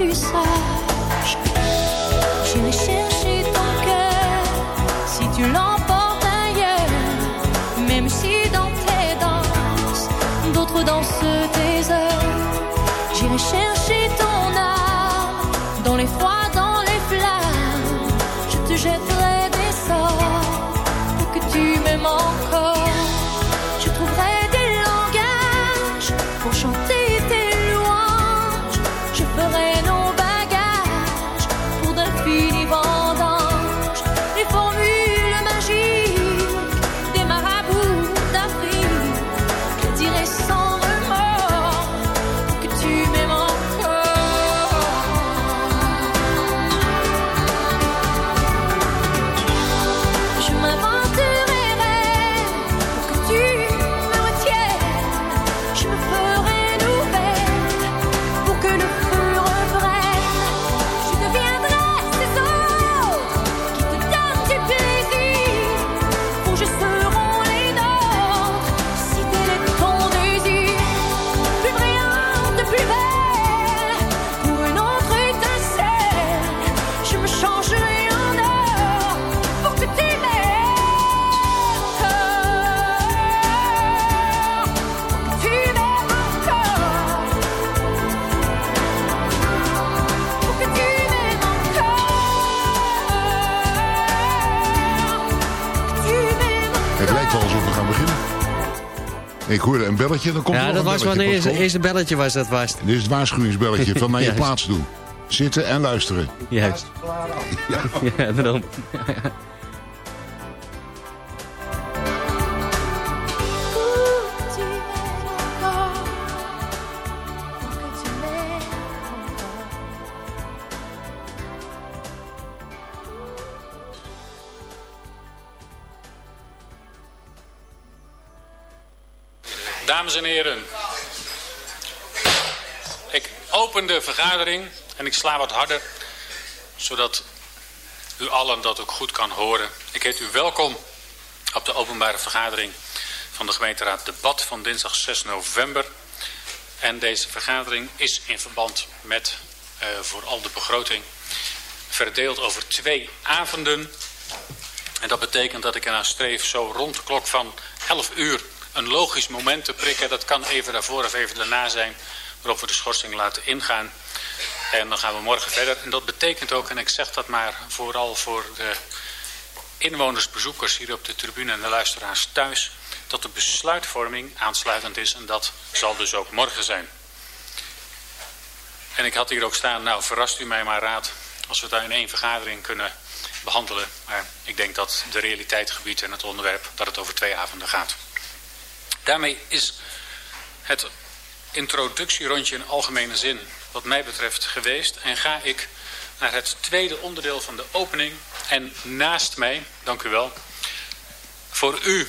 tu saches. Belletje, dan komt er Ja, nog dat een was belletje, wanneer eerste, Pascal. eerste belletje was dat was. Dit is het waarschuwingsbelletje van naar je plaats doen. Zitten en luisteren. Juist. Ja, daarom. En ik sla wat harder, zodat u allen dat ook goed kan horen. Ik heet u welkom op de openbare vergadering van de gemeenteraad Debat van dinsdag 6 november. En deze vergadering is in verband met eh, vooral de begroting verdeeld over twee avonden. En dat betekent dat ik ernaar streef zo rond de klok van 11 uur een logisch moment te prikken. Dat kan even daarvoor of even daarna zijn waarop we de schorsing laten ingaan. En dan gaan we morgen verder. En dat betekent ook, en ik zeg dat maar vooral voor de inwoners, bezoekers hier op de tribune en de luisteraars thuis, dat de besluitvorming aansluitend is en dat zal dus ook morgen zijn. En ik had hier ook staan, nou verrast u mij maar raad als we het in één vergadering kunnen behandelen. Maar ik denk dat de realiteit gebiedt en het onderwerp dat het over twee avonden gaat. Daarmee is het introductierondje in algemene zin wat mij betreft geweest. En ga ik naar het tweede onderdeel van de opening. En naast mij, dank u wel, voor u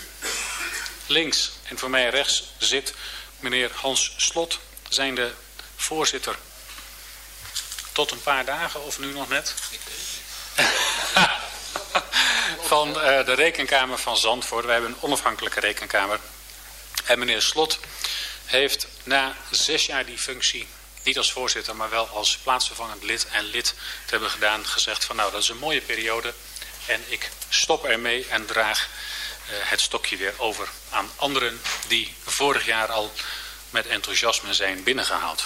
links en voor mij rechts zit meneer Hans Slot, zijnde voorzitter tot een paar dagen of nu nog net? van eh, de rekenkamer van Zandvoort. Wij hebben een onafhankelijke rekenkamer. En meneer Slot heeft na zes jaar die functie niet als voorzitter, maar wel als plaatsvervangend lid en lid te hebben gedaan, gezegd van nou dat is een mooie periode en ik stop ermee en draag uh, het stokje weer over aan anderen die vorig jaar al met enthousiasme zijn binnengehaald.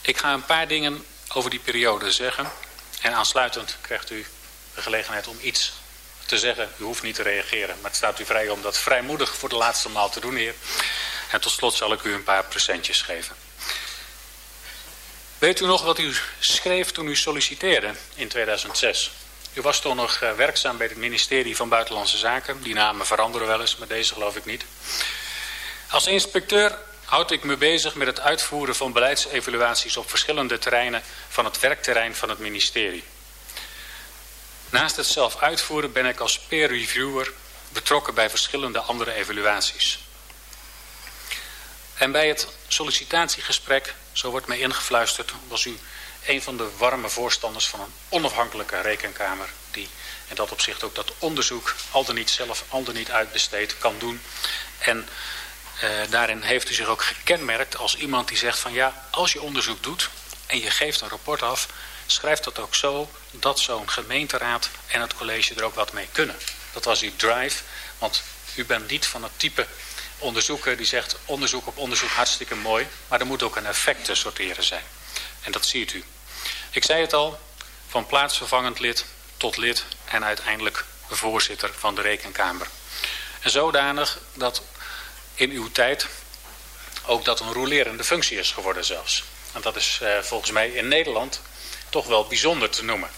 Ik ga een paar dingen over die periode zeggen en aansluitend krijgt u de gelegenheid om iets te zeggen. U hoeft niet te reageren, maar het staat u vrij om dat vrijmoedig voor de laatste maal te doen, heer. En tot slot zal ik u een paar presentjes geven. Weet u nog wat u schreef toen u solliciteerde in 2006? U was toen nog eh, werkzaam bij het ministerie van Buitenlandse Zaken. Die namen veranderen wel eens, maar deze geloof ik niet. Als inspecteur houd ik me bezig met het uitvoeren van beleidsevaluaties op verschillende terreinen van het werkterrein van het ministerie. Naast het zelf uitvoeren ben ik als peer reviewer betrokken bij verschillende andere evaluaties. En bij het sollicitatiegesprek, zo wordt mij ingefluisterd, was u een van de warme voorstanders van een onafhankelijke rekenkamer die in dat opzicht ook dat onderzoek al dan niet zelf, al dan niet uitbesteed kan doen. En eh, daarin heeft u zich ook gekenmerkt als iemand die zegt van ja, als je onderzoek doet en je geeft een rapport af, schrijf dat ook zo dat zo'n gemeenteraad en het college er ook wat mee kunnen. Dat was uw drive, want u bent niet van het type onderzoeker die zegt onderzoek op onderzoek hartstikke mooi, maar er moet ook een effect te sorteren zijn. En dat ziet u. Ik zei het al, van plaatsvervangend lid tot lid en uiteindelijk voorzitter van de rekenkamer. En zodanig dat in uw tijd ook dat een rolerende functie is geworden zelfs. En dat is eh, volgens mij in Nederland toch wel bijzonder te noemen.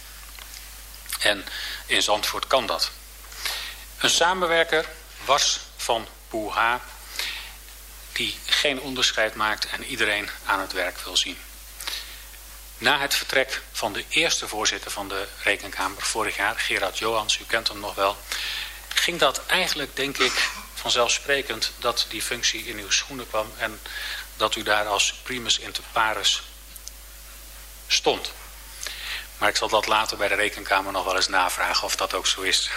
En in Zandvoort kan dat. Een samenwerker was van Poeha die geen onderscheid maakt en iedereen aan het werk wil zien. Na het vertrek van de eerste voorzitter van de Rekenkamer vorig jaar, Gerard Johans, u kent hem nog wel, ging dat eigenlijk, denk ik, vanzelfsprekend dat die functie in uw schoenen kwam en dat u daar als primus inter pares stond. Maar ik zal dat later bij de Rekenkamer nog wel eens navragen of dat ook zo is.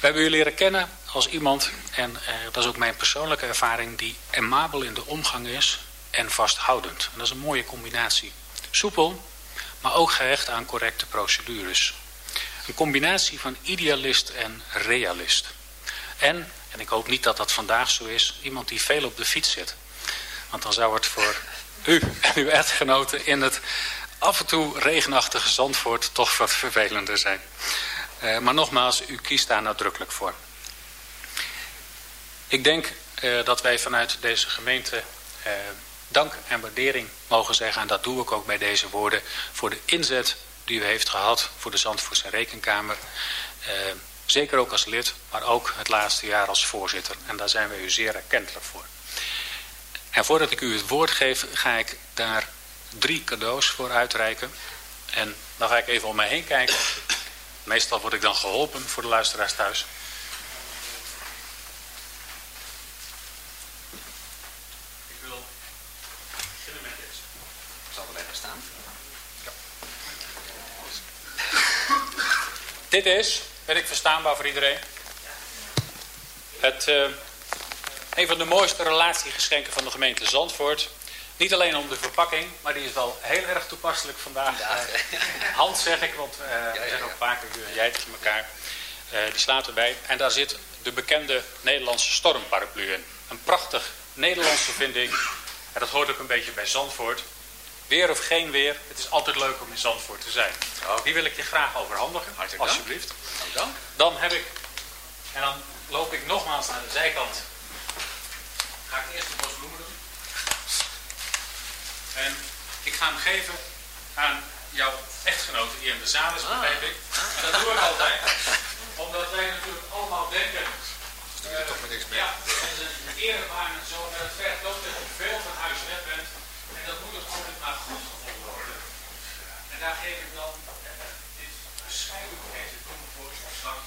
We hebben u leren kennen als iemand, en eh, dat is ook mijn persoonlijke ervaring, die emabel in de omgang is en vasthoudend. En dat is een mooie combinatie. Soepel, maar ook gehecht aan correcte procedures. Een combinatie van idealist en realist. En, en ik hoop niet dat dat vandaag zo is, iemand die veel op de fiets zit. Want dan zou het voor u en uw echtgenoten in het af en toe regenachtige Zandvoort toch wat vervelender zijn. Uh, maar nogmaals, u kiest daar nadrukkelijk voor. Ik denk uh, dat wij vanuit deze gemeente uh, dank en waardering mogen zeggen, en dat doe ik ook bij deze woorden, voor de inzet die u heeft gehad voor de Zandvoortse Rekenkamer. zeker ook als lid, maar ook het laatste jaar als voorzitter. En daar zijn wij u zeer erkentelijk voor. En voordat ik u het woord geef, ga ik daar drie cadeaus voor uitreiken. En dan ga ik even om mij heen kijken. Meestal word ik dan geholpen voor de luisteraars thuis. Ik wil beginnen met deze. Zal er even staan? Ja. Dit is, ben ik verstaanbaar voor iedereen, het, uh, een van de mooiste relatiegeschenken van de gemeente Zandvoort. Niet alleen om de verpakking, maar die is wel heel erg toepasselijk vandaag. Ja. Uh, Hand zeg ik, want uh, ja, ja, we zeggen ook vaker u en jij tegen elkaar. Uh, die slaat erbij. En daar zit de bekende Nederlandse stormparaplu in. Een prachtig Nederlandse vinding. En dat hoort ook een beetje bij Zandvoort. Weer of geen weer, het is altijd leuk om in Zandvoort te zijn. Die wil ik je graag overhandigen, Hartelijk alsjeblieft. Dank. Dan heb ik, en dan loop ik nogmaals naar de zijkant. Ga ik eerst een bos bloemen doen. En ik ga hem geven aan jouw echtgenote die in de zaal is, begrijp ik. En dat doe ik altijd. Omdat wij natuurlijk allemaal denken... Uh, toch met niks mee. Ja, een eerbaan en zo. Maar het vergt ook dat je veel van huis weg bent. En dat moet ook altijd maar goed gevonden worden. En daar geef ik dan uh, dit bescheiden deze bloemen voor. Dank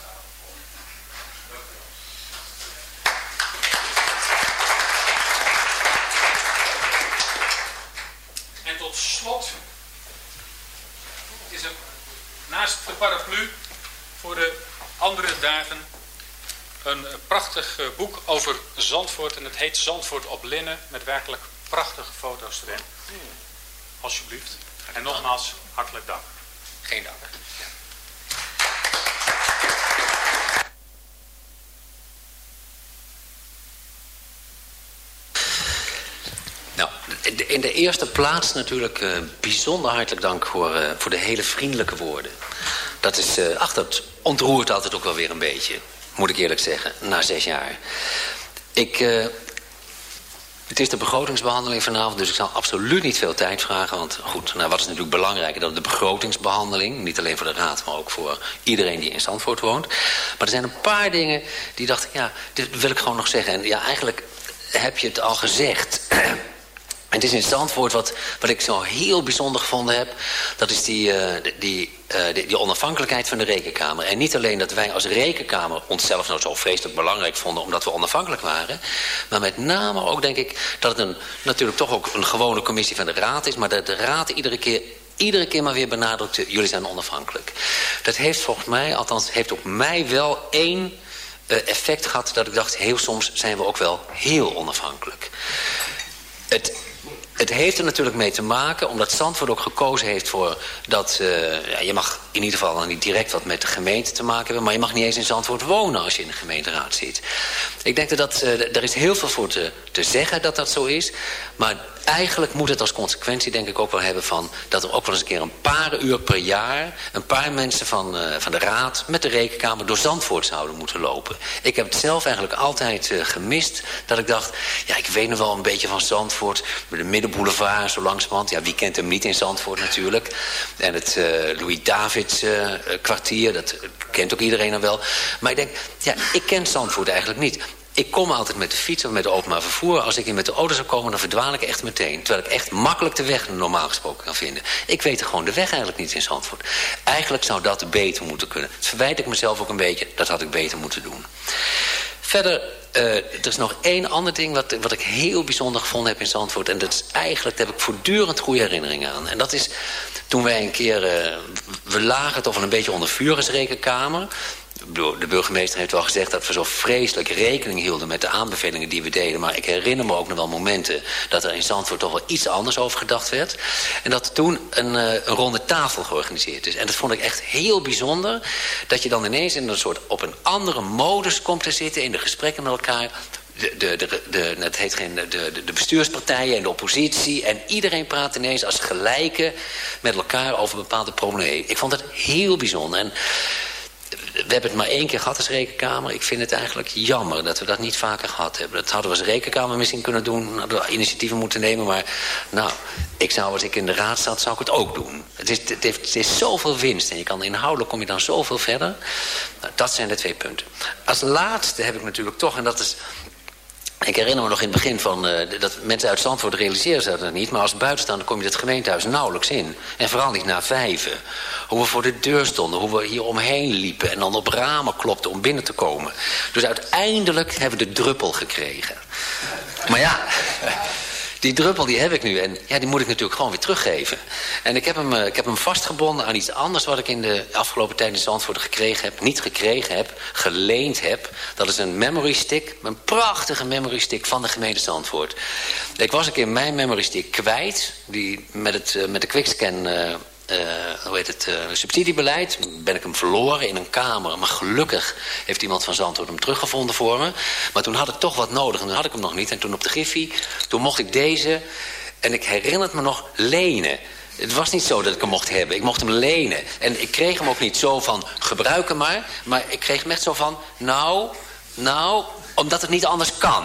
En tot slot is er naast de paraplu voor de andere dagen een prachtig eh, boek over Zandvoort. En het heet Zandvoort op linnen. Met werkelijk prachtige foto's erin. Alsjeblieft. En nogmaals, hartelijk dank. Geen dank. Nou, in de eerste plaats natuurlijk uh, bijzonder hartelijk dank voor, uh, voor de hele vriendelijke woorden. Dat is, uh, ach, dat ontroert altijd ook wel weer een beetje, moet ik eerlijk zeggen, na zes jaar. Ik, het is de begrotingsbehandeling vanavond, dus ik zal absoluut niet veel tijd vragen. Want goed, nou, wat is natuurlijk belangrijker dan de begrotingsbehandeling? Niet alleen voor de raad, maar ook voor iedereen die in Zandvoort woont. Maar er zijn een paar dingen die dacht ja, dit wil ik gewoon nog zeggen. En ja, eigenlijk heb je het al gezegd. En het is in Zandvoort wat, wat ik zo heel bijzonder gevonden heb. Dat is die, die, uh, die, die, onafhankelijkheid van de rekenkamer. En niet alleen dat wij als rekenkamer onszelf nou zo vreselijk belangrijk vonden... omdat we onafhankelijk waren. Maar met name ook denk ik dat het een, natuurlijk toch ook een gewone commissie van de raad is. Maar dat de raad iedere keer iedere keer maar weer benadrukt... jullie zijn onafhankelijk. Dat heeft volgens mij, althans heeft op mij wel één uh, effect gehad... dat ik dacht, heel soms zijn we ook wel heel onafhankelijk. Het het heeft er natuurlijk mee te maken, omdat Zandvoort ook gekozen heeft voor dat... Uh, ja, je mag in ieder geval niet direct wat met de gemeente te maken hebben... maar je mag niet eens in Zandvoort wonen als je in de gemeenteraad zit. Ik denk dat, dat uh, er is heel veel voor te, te zeggen dat dat zo is... maar eigenlijk moet het als consequentie denk ik ook wel hebben van... dat er ook wel eens een keer een paar uur per jaar... een paar mensen van, uh, van de raad met de rekenkamer door Zandvoort zouden moeten lopen. Ik heb het zelf eigenlijk altijd uh, gemist. Dat ik dacht, ja ik weet nog wel een beetje van Zandvoort. De Middenboulevard zo langzamerhand. Ja wie kent hem niet in Zandvoort natuurlijk. En het uh, Louis-Davids kwartier, dat kent ook iedereen dan wel. Maar ik denk, ja ik ken Zandvoort eigenlijk niet. Ik kom altijd met de fiets of met openbaar vervoer. Als ik hier met de auto zou komen, dan verdwaal ik echt meteen. Terwijl ik echt makkelijk de weg normaal gesproken kan vinden. Ik weet gewoon de weg eigenlijk niet in Zandvoort. Eigenlijk zou dat beter moeten kunnen. Dat verwijt ik mezelf ook een beetje. Dat had ik beter moeten doen. Verder, uh, er is nog één ander ding wat, wat ik heel bijzonder gevonden heb in Zandvoort. En dat is eigenlijk, daar heb ik voortdurend goede herinneringen aan. En dat is toen wij een keer, uh, we lagen toch wel een beetje onder vuur als rekenkamer de burgemeester heeft wel gezegd dat we zo vreselijk rekening hielden met de aanbevelingen die we deden. Maar ik herinner me ook nog wel momenten dat er in Zandvoort toch wel iets anders over gedacht werd. En dat toen een, uh, een ronde tafel georganiseerd is. En dat vond ik echt heel bijzonder. Dat je dan ineens in een soort op een andere modus komt te zitten in de gesprekken met elkaar de, de, de, de, het heet geen, de, de, bestuurspartijen en de oppositie. En iedereen praat ineens als gelijke met elkaar over bepaalde problemen. Ik vond het heel bijzonder. En we hebben het maar één keer gehad als rekenkamer. Ik vind het eigenlijk jammer dat we dat niet vaker gehad hebben. Dat hadden we als rekenkamer misschien kunnen doen. Hadden we initiatieven moeten nemen. Maar nou, ik zou als ik in de raad zat, zou ik het ook doen. Het is, het, heeft, het is zoveel winst. En je kan inhoudelijk kom je dan zoveel verder. Nou, dat zijn de twee punten. Als laatste heb ik natuurlijk toch, en dat is ik herinner me nog in het begin van, uh, dat mensen uit Zandvoort realiseren ze dat niet. Maar als buitenstaander kom je het gemeentehuis nauwelijks in. En vooral niet na vijven. Hoe we voor de deur stonden, hoe we hier omheen liepen. En dan op ramen klopten om binnen te komen. Dus uiteindelijk hebben we de druppel gekregen. Maar ja, die druppel die heb ik nu. En ja, die moet ik natuurlijk gewoon weer teruggeven. En ik heb hem, uh, ik heb hem vastgebonden aan iets anders... wat ik in de afgelopen tijd in Zandvoort gekregen heb. Niet gekregen heb, geleend heb. Dat is een memory stick. Een prachtige memory stick van de gemeente Zandvoort. Ik was een keer mijn memory stick kwijt. Die met, het, uh, met de quickscan... Uh, uh, hoe heet het, uh, subsidiebeleid. Ben ik hem verloren in een kamer. Maar gelukkig heeft iemand van Zandvoort hem teruggevonden voor me. Maar toen had ik toch wat nodig en toen had ik hem nog niet. En toen op de Griffie, toen mocht ik deze... En ik herinner het me nog, lenen. Het was niet zo dat ik hem mocht hebben. Ik mocht hem lenen. En ik kreeg hem ook niet zo van, gebruik hem maar. Maar ik kreeg hem echt zo van, nou, nou, omdat het niet anders kan.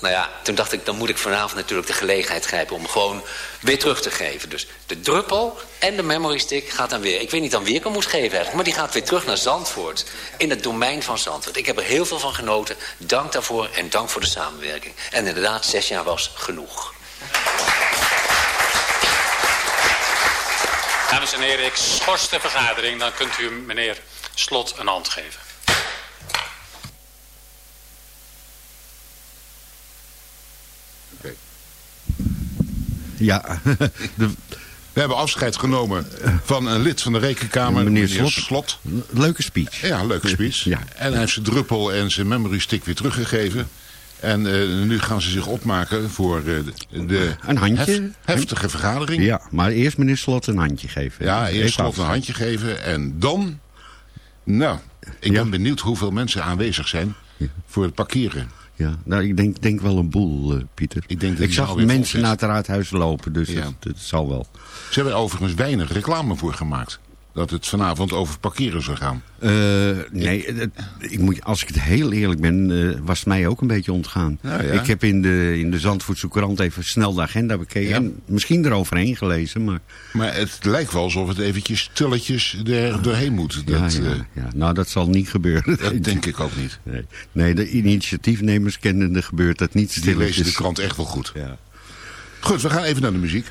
Nou ja, toen dacht ik, dan moet ik vanavond natuurlijk de gelegenheid grijpen... om gewoon weer terug te geven. Dus de druppel en de memory stick gaat dan weer... Ik weet niet aan wie ik hem moest geven eigenlijk... maar die gaat weer terug naar Zandvoort. In het domein van Zandvoort. Ik heb er heel veel van genoten. Dank daarvoor en dank voor de samenwerking. En inderdaad, zes jaar was genoeg. Dames en heren, ik schors de vergadering. Dan kunt u meneer Slot een hand geven. Ja, de, We hebben afscheid genomen van een lid van de Rekenkamer, Meneer meneer, Slot. Slot. Leuke speech. Ja, leuke speech. Ja. En hij heeft zijn druppel en zijn memory stick weer teruggegeven. En eh, nu gaan ze zich opmaken voor eh, de, Een handje. hef- heftige vergadering. Ja, maar eerst meneer Slot een handje geven. Ja, eerst Even Slot een handje geven. En dan... Nou, ik Ja. ben benieuwd hoeveel mensen aanwezig zijn voor het parkeren. Ja, nou, ik denk, denk wel een boel, eh, Pieter. Ik denk dat zag mensen naar het raadhuis lopen, dus Ja. dat, dat zal wel. Ze hebben er overigens weinig reclame voor gemaakt. Dat het vanavond over parkeren zou gaan. Eh, nee, ik moet, als ik het heel eerlijk ben, eh, was het mij ook een beetje ontgaan. Nou ja. Ik heb in de, in de Zandvoortse krant even snel de agenda bekeken. Ja. En misschien eroverheen gelezen, maar... Maar het lijkt wel alsof het eventjes stilletjes er doorheen moet. Dat, ja, ja, eh, ja. Nou, dat zal niet gebeuren. dat denk ik ook niet. Nee, nee de initiatiefnemers kennende gebeurt dat niet Die stilletjes. lezen de krant echt wel goed. Ja. Goed, we gaan even naar de muziek.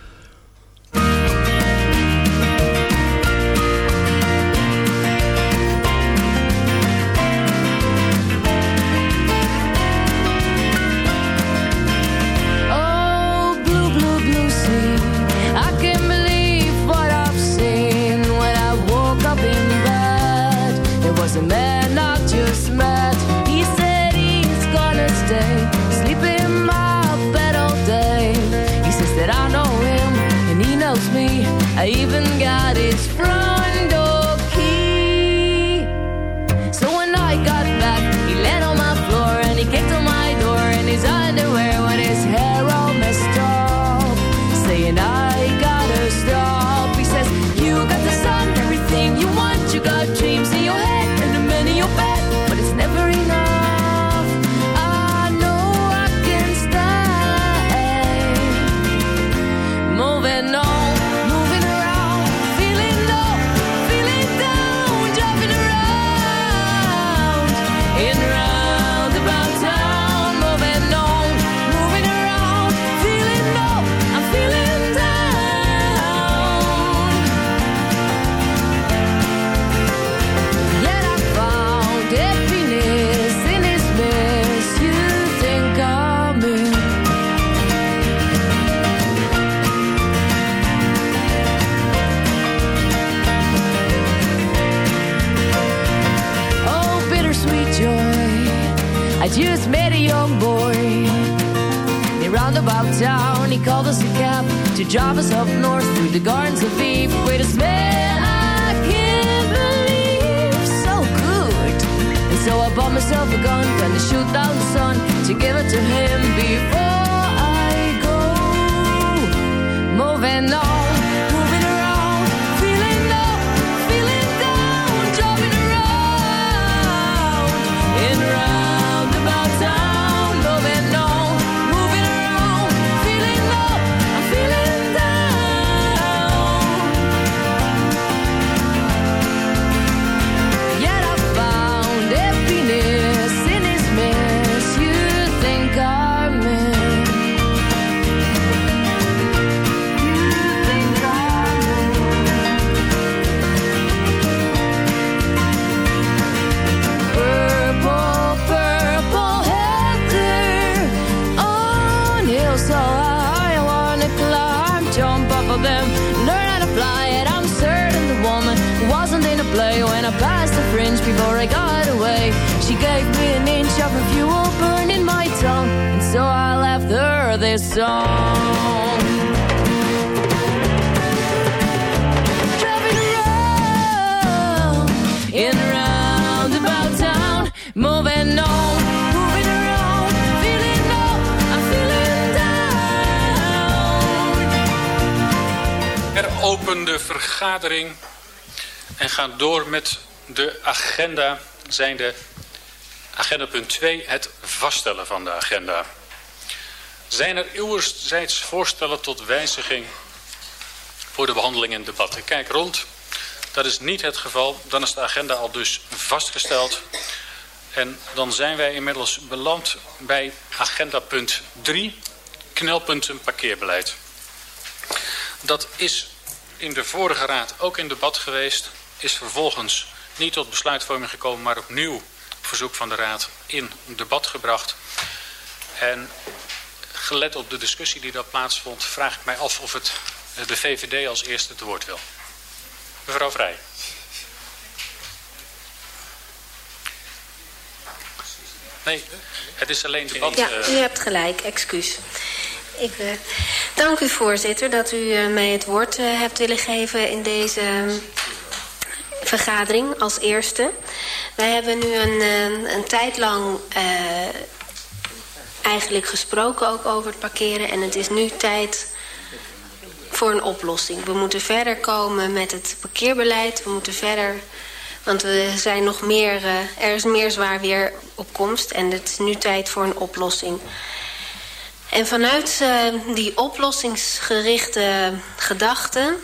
This down. Heropende vergadering en gaan door met de agenda. Zijn de agenda punt 2, het vaststellen van de agenda. Zijn er uwerzijds voorstellen tot wijziging voor de behandeling en debat? Kijk rond. Dat is niet het geval. Dan is de agenda al dus vastgesteld. En dan zijn wij inmiddels beland bij agenda punt 3, knelpunten parkeerbeleid. Dat is in de vorige raad ook in debat geweest. Is vervolgens niet tot besluitvorming gekomen, maar opnieuw op verzoek van de raad in debat gebracht. En gelet op de discussie die daar plaatsvond, vraag ik mij af of het de VVD als eerste te woord wil. Mevrouw Vrij. Nee, het is alleen debat. Ja, eh, u hebt gelijk, excuus. Ik eh, dank u voorzitter dat u eh, mij het woord eh, hebt willen geven in deze eh, vergadering als eerste. Wij hebben nu een, eh, een tijd lang eh, eigenlijk gesproken ook over het parkeren en het is nu tijd voor een oplossing. We moeten verder komen met het parkeerbeleid. We moeten verder, want er zijn nog meer, eh, er is meer zwaar weer op komst en het is nu tijd voor een oplossing. En vanuit eh, die oplossingsgerichte gedachte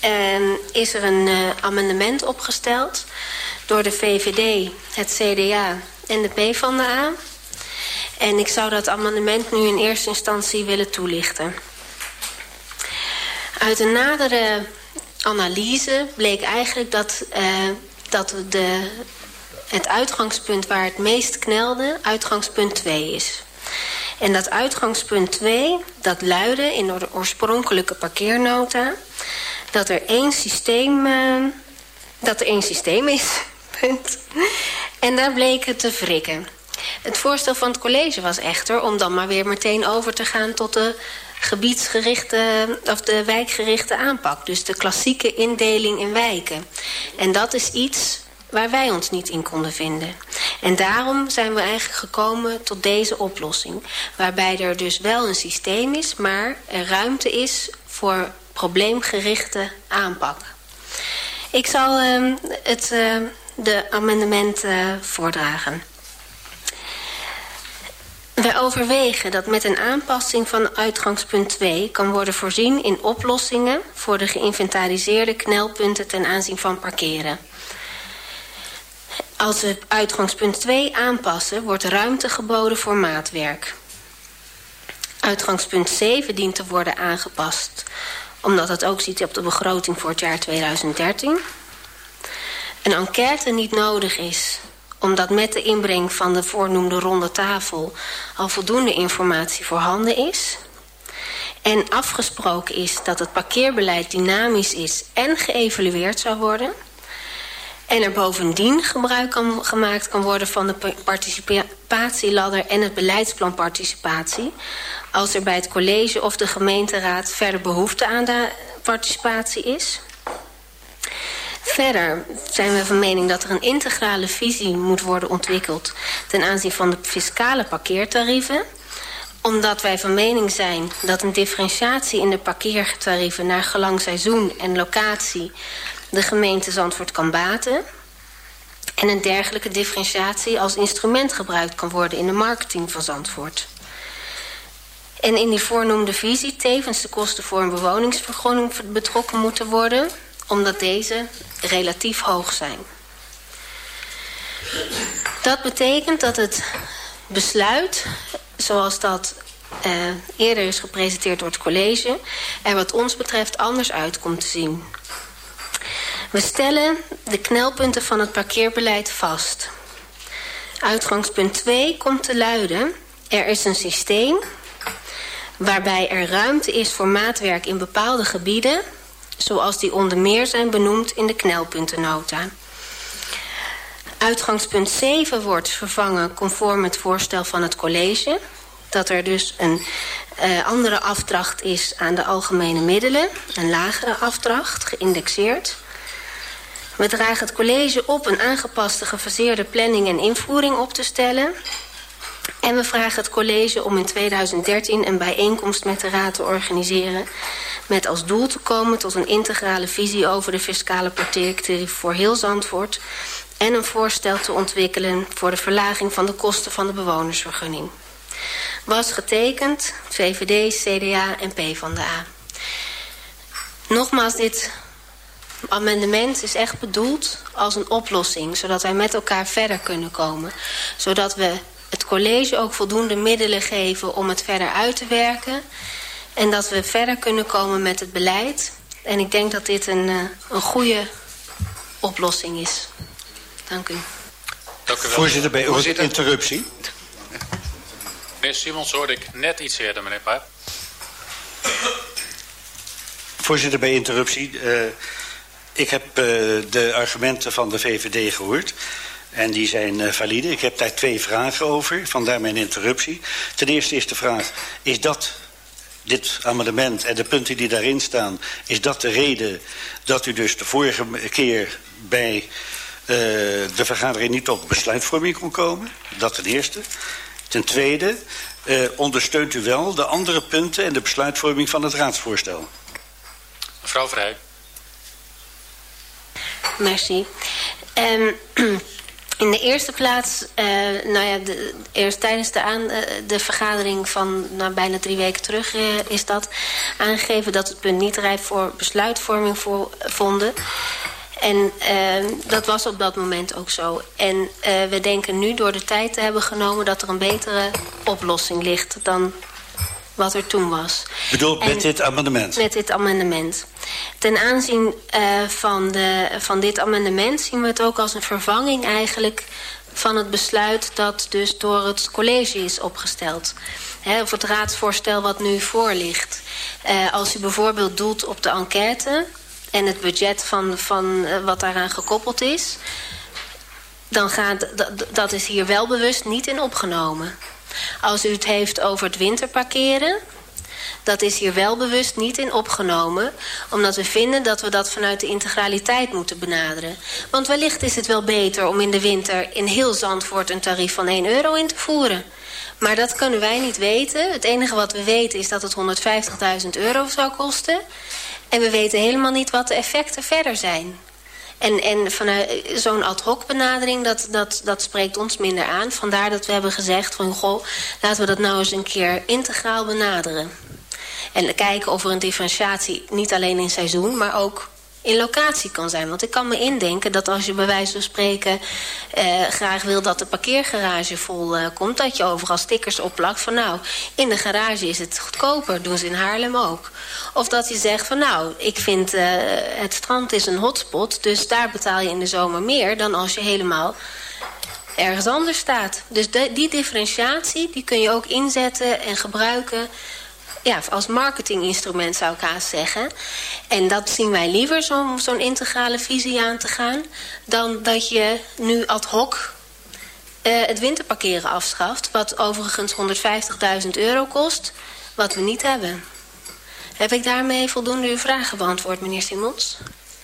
eh, is er een amendement opgesteld door de VVD, het CDA en de PvdA. En ik zou dat amendement nu in eerste instantie willen toelichten. Uit een nadere analyse bleek eigenlijk dat, eh, dat de, het uitgangspunt waar het meest knelde, uitgangspunt 2 is. En dat uitgangspunt 2, dat luidde in de oorspronkelijke parkeernota... dat er één systeem, eh, dat er één systeem is. En daar bleek het te wrikken. Het voorstel van het college was echter om dan maar weer meteen over te gaan tot de gebiedsgerichte of de wijkgerichte aanpak. Dus de klassieke indeling in wijken. En dat is iets waar wij ons niet in konden vinden. En daarom zijn we eigenlijk gekomen tot deze oplossing. Waarbij er dus wel een systeem is, maar er ruimte is voor probleemgerichte aanpak. Ik zal uh, het, uh, de amendement uh, voordragen. Wij overwegen dat met een aanpassing van uitgangspunt 2 kan worden voorzien in oplossingen voor de geïnventariseerde knelpunten ten aanzien van parkeren. Als we uitgangspunt 2 aanpassen, wordt ruimte geboden voor maatwerk. Uitgangspunt 7 dient te worden aangepast, omdat het ook ziet op de begroting voor het jaar 2013. Een enquête niet nodig is, omdat met de inbreng van de voornoemde ronde tafel al voldoende informatie voorhanden is. En afgesproken is dat het parkeerbeleid dynamisch is en geëvalueerd zou worden. En er bovendien gebruik kan, gemaakt kan worden van de participatieladder en het beleidsplan participatie. Als er bij het college of de gemeenteraad verder behoefte aan de participatie is. Verder zijn we van mening dat er een integrale visie moet worden ontwikkeld... ten aanzien van de fiscale parkeertarieven. Omdat wij van mening zijn dat een differentiatie in de parkeertarieven... naar gelang seizoen en locatie de gemeente Zandvoort kan baten... en een dergelijke differentiatie als instrument gebruikt kan worden... in de marketing van Zandvoort. En in die voornoemde visie tevens de kosten voor een bewoningsvergunning betrokken moeten worden omdat deze relatief hoog zijn. Dat betekent dat het besluit, zoals dat uh, eerder is gepresenteerd door het college... er wat ons betreft anders uit komt te zien. We stellen de knelpunten van het parkeerbeleid vast. Uitgangspunt 2 komt te luiden... er is een systeem waarbij er ruimte is voor maatwerk in bepaalde gebieden zoals die onder meer zijn benoemd in de knelpuntennota. Uitgangspunt 7 wordt vervangen conform het voorstel van het college. Dat er dus een uh, andere afdracht is aan de algemene middelen. Een lagere afdracht, geïndexeerd. We dragen het college op een aangepaste gefaseerde planning en invoering op te stellen. En we vragen het college om in 2013 een bijeenkomst met de raad te organiseren met als doel te komen tot een integrale visie over de fiscale parkeertarief voor heel Zandvoort en een voorstel te ontwikkelen voor de verlaging van de kosten van de bewonersvergunning. Was getekend VVD, CDA en PvdA. Nogmaals, dit amendement is echt bedoeld als een oplossing, zodat wij met elkaar verder kunnen komen. Zodat we het college ook voldoende middelen geven om het verder uit te werken en dat we verder kunnen komen met het beleid. En ik denk dat dit een, uh, een goede oplossing is. Dank u. Dank u wel. Voorzitter, bij uw interruptie. Meneer Simons hoorde ik net iets eerder, meneer Paap. Voorzitter, bij interruptie. Uh, ik heb uh, de argumenten van de VVD gehoord. En die zijn uh, valide. Ik heb daar twee vragen over, vandaar mijn interruptie. Ten eerste is de vraag, is dat dit amendement en de punten die daarin staan... is dat de reden dat u dus de vorige keer bij uh, de vergadering niet tot besluitvorming kon komen? Dat ten eerste. Ten tweede, uh, ondersteunt u wel de andere punten en de besluitvorming van het raadsvoorstel? Mevrouw Vrij. Merci. Um, in de eerste plaats, uh, nou ja, de, eerst tijdens de, aan, uh, de vergadering van nou, bijna drie weken terug uh, is dat aangegeven dat het punt niet rijp voor besluitvorming vonden. En dat was op dat moment ook zo. En we denken nu door de tijd te hebben genomen dat er een betere oplossing ligt dan wat er toen was. Bedoel, met dit amendement? Met dit amendement. Ten aanzien uh, van, de, van dit amendement zien we het ook als een vervanging eigenlijk van het besluit dat dus door het college is opgesteld. He, of het raadsvoorstel wat nu voor ligt. Uh, als u bijvoorbeeld doelt op de enquête en het budget van, van uh, wat daaraan gekoppeld is... dan gaat dat is hier wel bewust niet in opgenomen. Als u het heeft over het winterparkeren... dat is hier wel bewust niet in opgenomen... omdat we vinden dat we dat vanuit de integraliteit moeten benaderen. Want wellicht is het wel beter om in de winter... in heel Zandvoort een tarief van 1 euro in te voeren... Maar dat kunnen wij niet weten. Het enige wat we weten is dat het 150.000 euro zou kosten. En we weten helemaal niet wat de effecten verder zijn. En, en vanuit zo'n ad hoc benadering, dat, dat, dat spreekt ons minder aan. Vandaar dat we hebben gezegd van, goh, laten we dat nou eens een keer integraal benaderen. En kijken of er een differentiatie niet alleen in seizoen, maar ook in locatie kan zijn. Want ik kan me indenken dat als je bij wijze van spreken... Eh, graag wil dat de parkeergarage vol uh, komt... dat je overal stickers opplakt van nou, in de garage is het goedkoper. Doen ze in Haarlem ook. Of dat je zegt van nou, ik vind uh, het strand is een hotspot... dus daar betaal je in de zomer meer dan als je helemaal ergens anders staat. Dus die differentiatie die kun je ook inzetten en gebruiken ja, als marketinginstrument zou ik haast zeggen. En dat zien wij liever, zo'n integrale visie aan te gaan... dan dat je nu ad hoc uh, het winterparkeren afschaft... wat overigens 150.000 euro kost, wat we niet hebben. Heb ik daarmee voldoende uw vragen beantwoord, meneer Simons?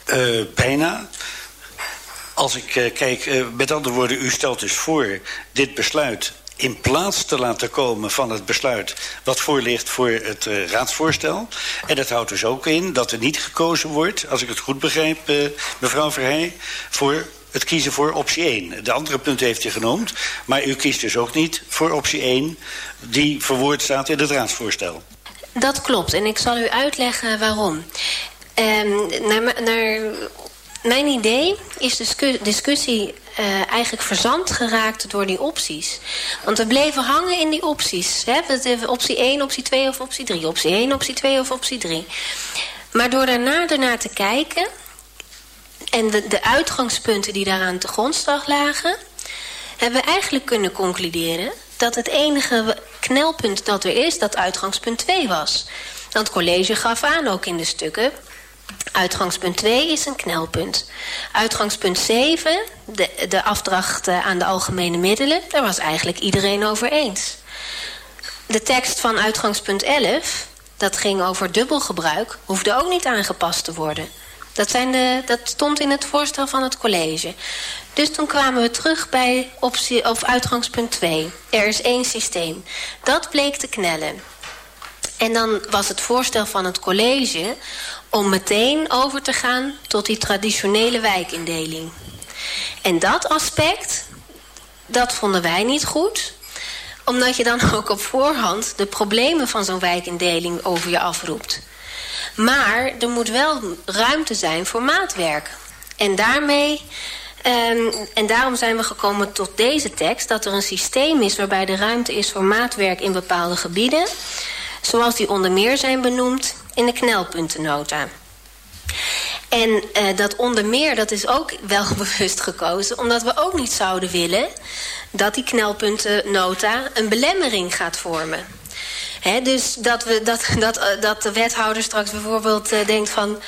Uh, bijna. Als ik uh, kijk, met andere woorden, u stelt dus voor dit besluit in plaats te laten komen van het besluit wat voorligt voor het uh, raadsvoorstel. En dat houdt dus ook in dat er niet gekozen wordt, als ik het goed begrijp, uh, mevrouw Verheij, voor het kiezen voor optie 1. De andere punten heeft u genoemd, maar u kiest dus ook niet voor optie 1 die verwoord staat in het raadsvoorstel. Dat klopt en ik zal u uitleggen waarom. Um, naar, naar mijn idee is de discussie uh, eigenlijk verzand geraakt door die opties. Want we bleven hangen in die opties. Hè? Optie 1, optie 2 of optie 3. Optie 1, optie 2 of optie 3. Maar door daarna ernaar te kijken... en de, de uitgangspunten die daaraan te grondslag lagen... hebben we eigenlijk kunnen concluderen... dat het enige knelpunt dat er is, dat uitgangspunt 2 was. Want het college gaf aan, ook in de stukken... Uitgangspunt 2 is een knelpunt. Uitgangspunt 7, de, de afdracht aan de algemene middelen... daar was eigenlijk iedereen over eens. De tekst van uitgangspunt 11, dat ging over dubbelgebruik... hoefde ook niet aangepast te worden. Dat, zijn de, dat stond in het voorstel van het college. Dus toen kwamen we terug bij optie, of uitgangspunt 2. Er is één systeem. Dat bleek te knellen. En dan was het voorstel van het college om meteen over te gaan tot die traditionele wijkindeling. En dat aspect, dat vonden wij niet goed omdat je dan ook op voorhand de problemen van zo'n wijkindeling over je afroept. Maar er moet wel ruimte zijn voor maatwerk. En daarmee... Um, en daarom zijn we gekomen tot deze tekst... dat er een systeem is waarbij de ruimte is voor maatwerk in bepaalde gebieden... zoals die onder meer zijn benoemd in de knelpuntennota. En uh, dat onder meer, dat is ook wel bewust gekozen... omdat we ook niet zouden willen dat die knelpuntennota een belemmering gaat vormen. Dus dat, we, dat, dat, eh, dat de wethouder straks bijvoorbeeld uh, denkt van...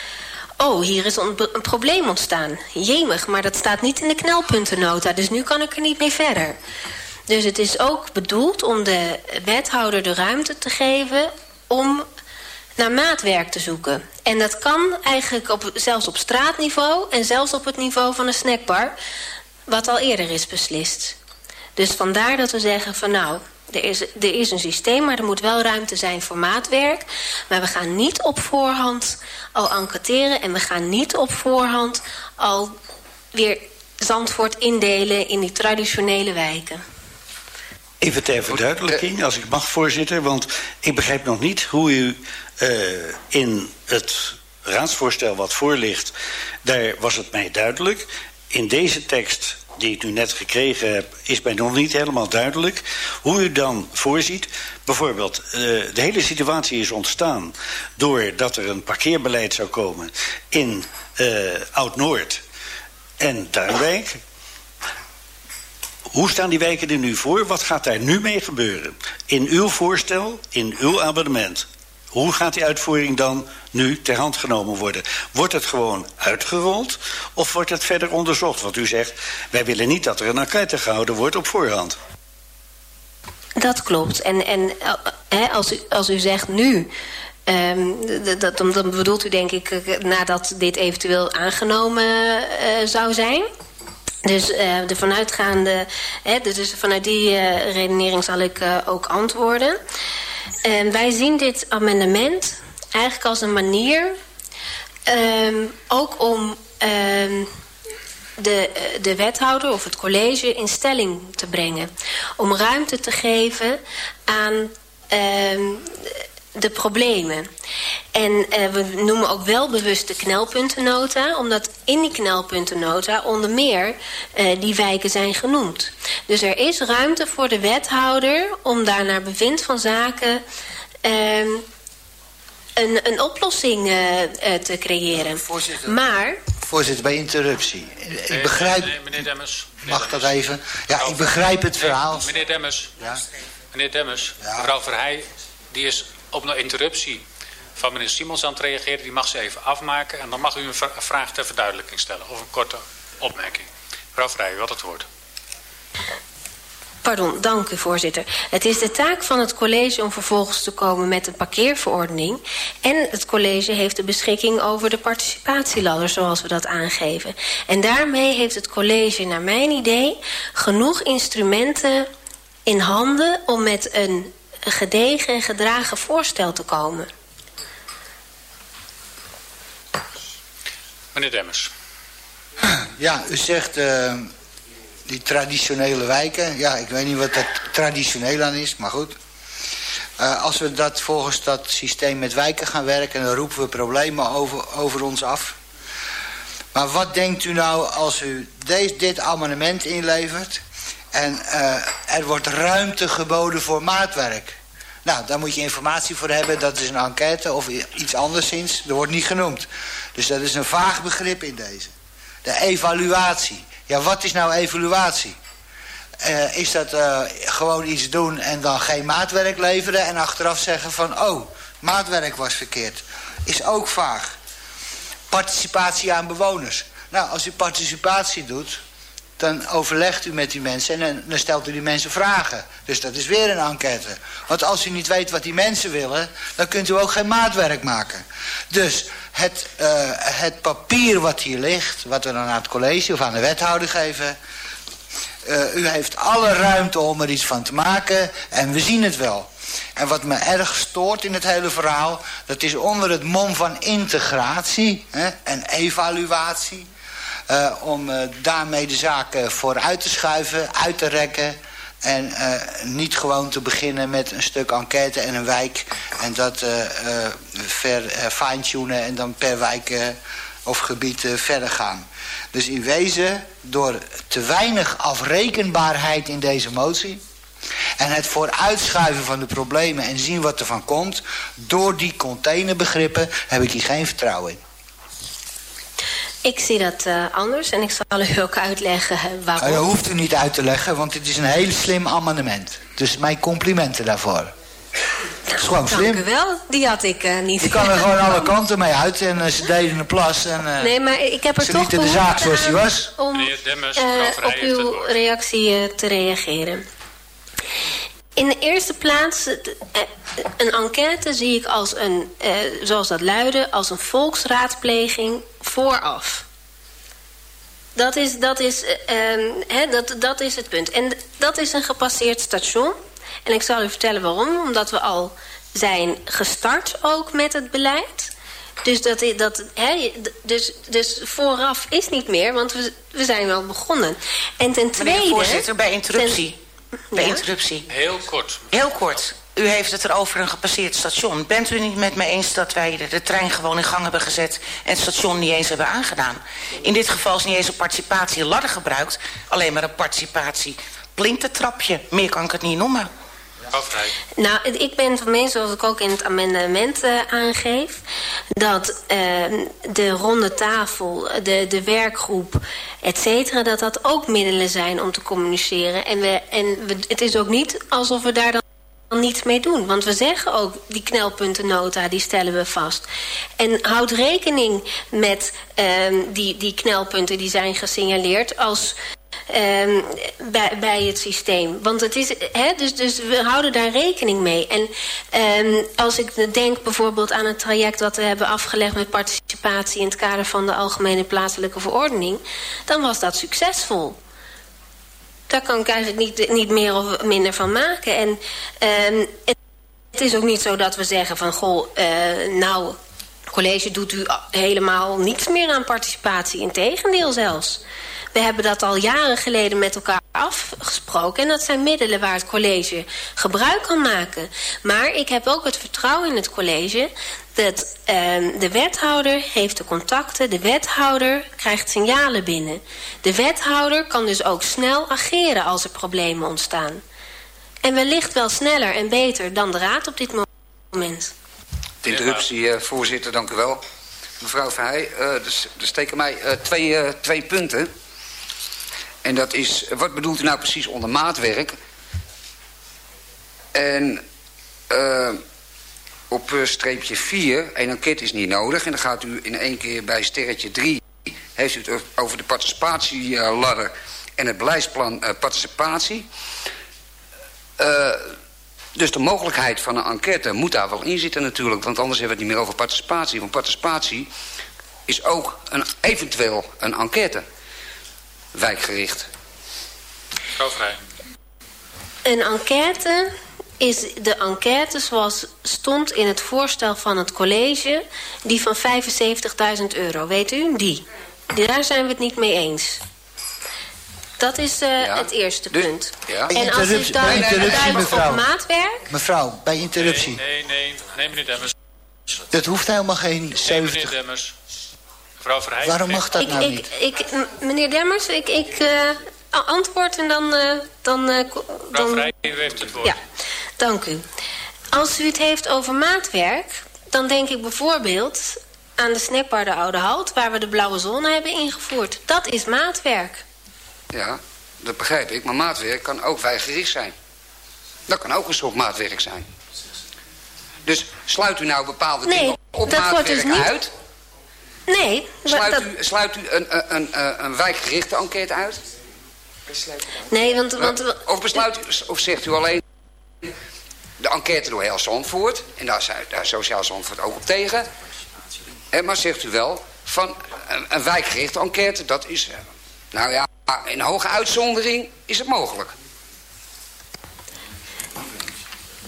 oh, hier is een, een probleem ontstaan. Jemig, maar dat staat niet in de knelpuntennota... dus nu kan ik er niet mee verder. Dus het is ook bedoeld om de wethouder de ruimte te geven... om naar maatwerk te zoeken. En dat kan eigenlijk op, zelfs op straatniveau... en zelfs op het niveau van een snackbar... wat al eerder is beslist. Dus vandaar dat we zeggen van nou, er is, er is een systeem, maar er moet wel ruimte zijn voor maatwerk. Maar we gaan niet op voorhand al enquêteren... en we gaan niet op voorhand al weer Zandvoort indelen in die traditionele wijken. Even ter verduidelijking, als ik mag, voorzitter. Want ik begrijp nog niet hoe u uh, in het raadsvoorstel wat voor ligt... daar was het mij duidelijk. In deze tekst die ik nu net gekregen heb, is mij nog niet helemaal duidelijk. Hoe u dan voorziet, bijvoorbeeld, uh, de hele situatie is ontstaan... doordat er een parkeerbeleid zou komen in uh, Oud-Noord en Tuinwijk. Hoe staan die wijken er nu voor? Wat gaat daar nu mee gebeuren? In uw voorstel, in uw abonnement. Hoe gaat die uitvoering dan nu ter hand genomen worden? Wordt het gewoon uitgerold of wordt het verder onderzocht? Want u zegt, wij willen niet dat er een enquête gehouden wordt op voorhand. Dat klopt. En, en hè, als, u, als u zegt nu... Um, dat, dan bedoelt u denk ik eh, nadat dit eventueel aangenomen uh, zou zijn... Dus de vanuitgaande, hè, dus vanuit die redenering zal ik ook antwoorden. En wij zien dit amendement eigenlijk als een manier... Um, ook om um, de, de wethouder of het college in stelling te brengen. Om ruimte te geven aan de problemen. En uh, we noemen ook wel bewust de knelpuntennota... omdat in die knelpuntennota onder meer uh, die wijken zijn genoemd. Dus er is ruimte voor de wethouder om daar naar bevind van zaken... Uh, een, een oplossing uh, te creëren. Voorzitter, maar... Voorzitter, bij interruptie. Ik begrijp... Nee, meneer Demmers. Meneer mag Demmers. dat even? Ja, ik begrijp het verhaal. Nee, meneer Demmers. Ja? Meneer Demmers. Ja. Mevrouw Verheij, die is op een interruptie van meneer Simons aan het reageren. Die mag ze even afmaken. En dan mag u een vra- vraag ter verduidelijking stellen. Of een korte opmerking. Mevrouw Verheij, u had het woord. Pardon, dank u voorzitter. Het is de taak van het college om vervolgens te komen met een parkeerverordening. En het college heeft de beschikking over de participatieladder zoals we dat aangeven. En daarmee heeft het college naar mijn idee genoeg instrumenten in handen om met een gedegen en gedragen voorstel te komen. Meneer Demmers. Ja, u zegt uh, die traditionele wijken. Ja, ik weet niet wat dat traditioneel aan is, maar goed. Uh, als we dat volgens dat systeem met wijken gaan werken... dan roepen we problemen over, over ons af. Maar wat denkt u nou als u deze, dit amendement inlevert... en uh, er wordt ruimte geboden voor maatwerk... Nou, daar moet je informatie voor hebben. Dat is een enquête of iets anderszins. Er wordt niet genoemd. Dus dat is een vaag begrip in deze. De evaluatie. Ja, wat is nou evaluatie? Uh, is dat uh, gewoon iets doen en dan geen maatwerk leveren... en achteraf zeggen van, oh, maatwerk was verkeerd. Is ook vaag. Participatie aan bewoners. Nou, als u participatie doet, dan overlegt u met die mensen en dan stelt u die mensen vragen. Dus dat is weer een enquête. Want als u niet weet wat die mensen willen, dan kunt u ook geen maatwerk maken. Dus het, uh, het papier wat hier ligt, wat we dan aan het college of aan de wethouder geven... Uh, u heeft alle ruimte om er iets van te maken en we zien het wel. En wat me erg stoort in het hele verhaal, dat is onder het mom van integratie hè, en evaluatie... Uh, om uh, daarmee de zaken vooruit te schuiven, uit te rekken. En niet gewoon te beginnen met een stuk enquête en een wijk. En dat ver fine-tunen en dan per wijk of gebied verder gaan. Dus in wezen, door te weinig afrekenbaarheid in deze motie... en het vooruitschuiven van de problemen en zien wat er van komt... door die containerbegrippen heb ik hier geen vertrouwen in. Ik zie dat uh, anders en ik zal u ook uitleggen waarom. Dat hoeft u niet uit te leggen, want het is een heel slim amendement. Dus mijn complimenten daarvoor. Dat is gewoon Dank slim. u wel. Die had ik eh, niet. Je kan er gewoon alle kanten mee uit en eh, ze deden een plas. En, eh, Nee, maar ik heb er ze toch de zaak zoals die was. Om Demmers, eh, op uw reactie eh, te reageren. In de eerste plaats, eh, een enquête zie ik als een, eh, zoals dat luidde, als een volksraadpleging vooraf. Dat is, dat, is, eh, ehm, hè, dat, dat is het punt. En dat is een gepasseerd station. En ik zal u vertellen waarom. Omdat we al zijn gestart ook met het beleid. Dus, dat, dat, hè, dus, dus vooraf is niet meer, want we, we zijn wel begonnen. En ten tweede... Meneer voorzitter, bij interruptie. Bij Ja? interruptie. Heel kort. Heel kort. U heeft het erover een gepasseerd station. Bent u niet met me eens dat wij de, de trein gewoon in gang hebben gezet... en het station niet eens hebben aangedaan? In dit geval is niet eens een participatie ladder gebruikt... alleen maar een participatie plintentrapje. Meer kan ik het niet noemen. Nou, ik ben van mening, zoals ik ook in het amendement eh, aangeef... dat eh, de ronde tafel, de, de werkgroep, et cetera... dat dat ook middelen zijn om te communiceren. En, we, en we, het is ook niet alsof we daar dan niets mee doen. Want we zeggen ook, die knelpuntennota, die stellen we vast. En houd rekening met ehm, die, die knelpunten die zijn gesignaleerd... als ehm, bij, bij het systeem. Want het is, hè, dus, dus we houden daar rekening mee. En ehm, als ik denk bijvoorbeeld aan het traject dat we hebben afgelegd met participatie in het kader van de Algemene Plaatselijke Verordening, dan was dat succesvol. Daar kan ik eigenlijk niet, niet meer of minder van maken. En ehm, het, is ook niet zo dat we zeggen van goh, eh, nou, college doet u helemaal niets meer aan participatie. Integendeel zelfs. We hebben dat al jaren geleden met elkaar afgesproken. En dat zijn middelen waar het college gebruik kan maken. Maar ik heb ook het vertrouwen in het college... dat ehm, de wethouder heeft de contacten. De wethouder krijgt signalen binnen. De wethouder kan dus ook snel ageren als er problemen ontstaan. En wellicht wel sneller en beter dan de raad op dit moment. De interruptie, eh, voorzitter, dank u wel. Mevrouw Verheij, eh, er, s- er steken mij eh, twee, twee punten. En dat is, wat bedoelt u nou precies onder maatwerk? En op eh, streepje 4, een enquête is niet nodig. En dan gaat u in één keer bij sterretje 3... heeft u het over de participatieladder en het beleidsplan eh, participatie... Eh, dus de mogelijkheid van een enquête moet daar wel in zitten natuurlijk. Want anders hebben we het niet meer over participatie. Want participatie is ook een, eventueel een enquête. Wijkgericht. Mevrouw Verheij. Een enquête is de enquête zoals stond in het voorstel van het college... die van 75.000 euro, weet u? Die. Daar zijn we het niet mee eens. Dat is eh, Ja. het eerste Dus- punt. ja. En als ik dan bij interruptie, duidelijk mevrouw. op maatwerk... Mevrouw, bij interruptie. Nee, nee, nee, meneer Demmers. Dat hoeft helemaal geen Nee, meneer 70. Demmers. Mevrouw Verheij. Waarom mag dat ik, nou ik, niet? ik, meneer Demmers, ik, ik eh, antwoord en dan... eh, dan, eh, ko- Mevrouw dan Verheij, u heeft het woord. Ja, dank u. Als u het heeft over maatwerk, dan denk ik bijvoorbeeld aan de snackbar de Oude Hout, waar we de blauwe zone hebben ingevoerd. Dat is maatwerk. Ja, dat begrijp ik. Maar maatwerk kan ook wijkgericht zijn. Dat kan ook een soort maatwerk zijn. Dus sluit u nou bepaalde Nee, dingen op dat wordt dus niet- uit? Nee, Sluit, dat, u, sluit u een, een, een, een, een wijkgerichte enquête uit? nee want, want Of, besluit u, of zegt u alleen de enquête door heel Zandvoort... en daar is daar Sociaal Zandvoort ook op tegen... En maar zegt u wel, van een, een wijkgerichte enquête, dat is... eh, Nou ja, in hoge uitzondering is het mogelijk.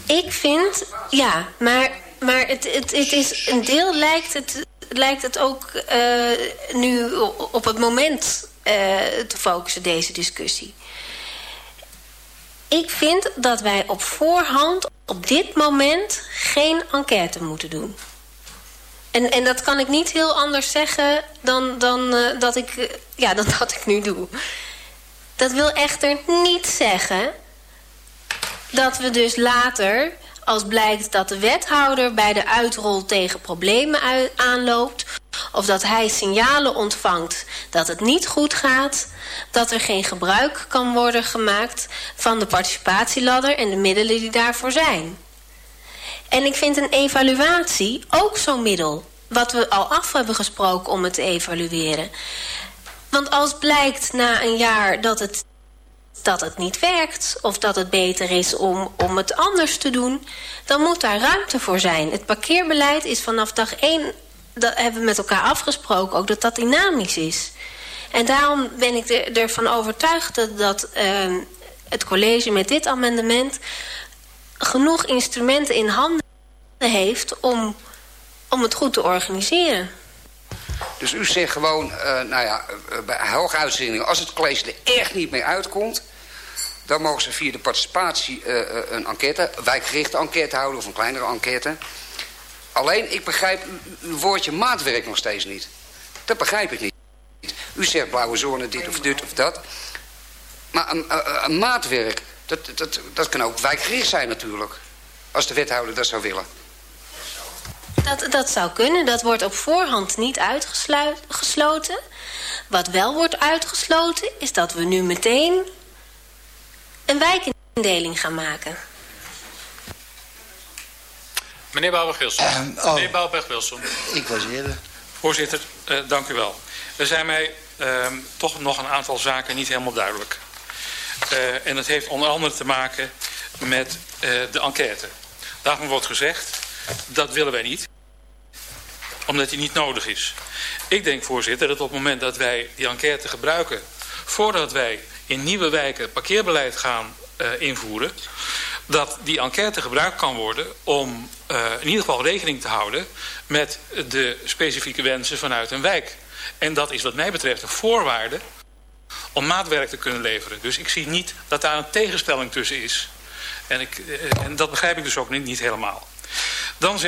ik vind, ja, maar, maar het, het, het is een deel lijkt het, lijkt het ook eh, nu op het moment eh, te focussen, deze discussie. Ik vind dat wij op voorhand op dit moment geen enquête moeten doen. En, en dat kan ik niet heel anders zeggen dan, dan, eh, dat, ik, eh, ja, dan dat ik nu doe. Dat wil echter niet zeggen dat we dus later, als blijkt dat de wethouder bij de uitrol tegen problemen aanloopt... of dat hij signalen ontvangt dat het niet goed gaat... dat er geen gebruik kan worden gemaakt van de participatieladder en de middelen die daarvoor zijn. En ik vind een evaluatie ook zo'n middel. Wat we al af hebben gesproken om het te evalueren. Want als blijkt na een jaar dat het, dat het niet werkt... of dat het beter is om, om het anders te doen... dan moet daar ruimte voor zijn. Het parkeerbeleid is vanaf dag één... dat hebben we met elkaar afgesproken ook, dat dat dynamisch is. En daarom ben ik er, ervan overtuigd dat, dat uh, het college met dit amendement... genoeg instrumenten in handen heeft om, om het goed te organiseren. Dus u zegt gewoon, uh, nou ja, uh, bij hoge uitzendingen... als het college er echt niet mee uitkomt... dan mogen ze via de participatie uh, een enquête... wijkgerichte enquête houden of een kleinere enquête. Alleen, ik begrijp uw woordje maatwerk nog steeds niet. Dat begrijp ik niet. U zegt blauwe zone, dit of dit of dat. Maar een maatwerk, dat, dat, dat kan ook wijkgericht zijn natuurlijk. Als de wethouder dat zou willen. Dat, dat zou kunnen. Dat wordt op voorhand niet uitgesloten. Wat wel wordt uitgesloten is dat we nu meteen een wijkindeling gaan maken. Meneer Bouwberg-Wilson. Uh, oh, Meneer Bouwberg-Wilson. Ik was eerder. Voorzitter, uh, dank u wel. Er zijn mij uh, toch nog een aantal zaken niet helemaal duidelijk. Uh, en dat heeft onder andere te maken met de enquête. Daarvan wordt gezegd, dat willen wij niet omdat die niet nodig is. Ik denk, voorzitter, dat op het moment dat wij die enquête gebruiken... voordat wij in nieuwe wijken parkeerbeleid gaan uh, invoeren... dat die enquête gebruikt kan worden om uh, in ieder geval rekening te houden... met de specifieke wensen vanuit een wijk. En dat is wat mij betreft een voorwaarde om maatwerk te kunnen leveren. Dus ik zie niet dat daar een tegenstelling tussen is. En, ik, uh, en dat begrijp ik dus ook niet helemaal. Dan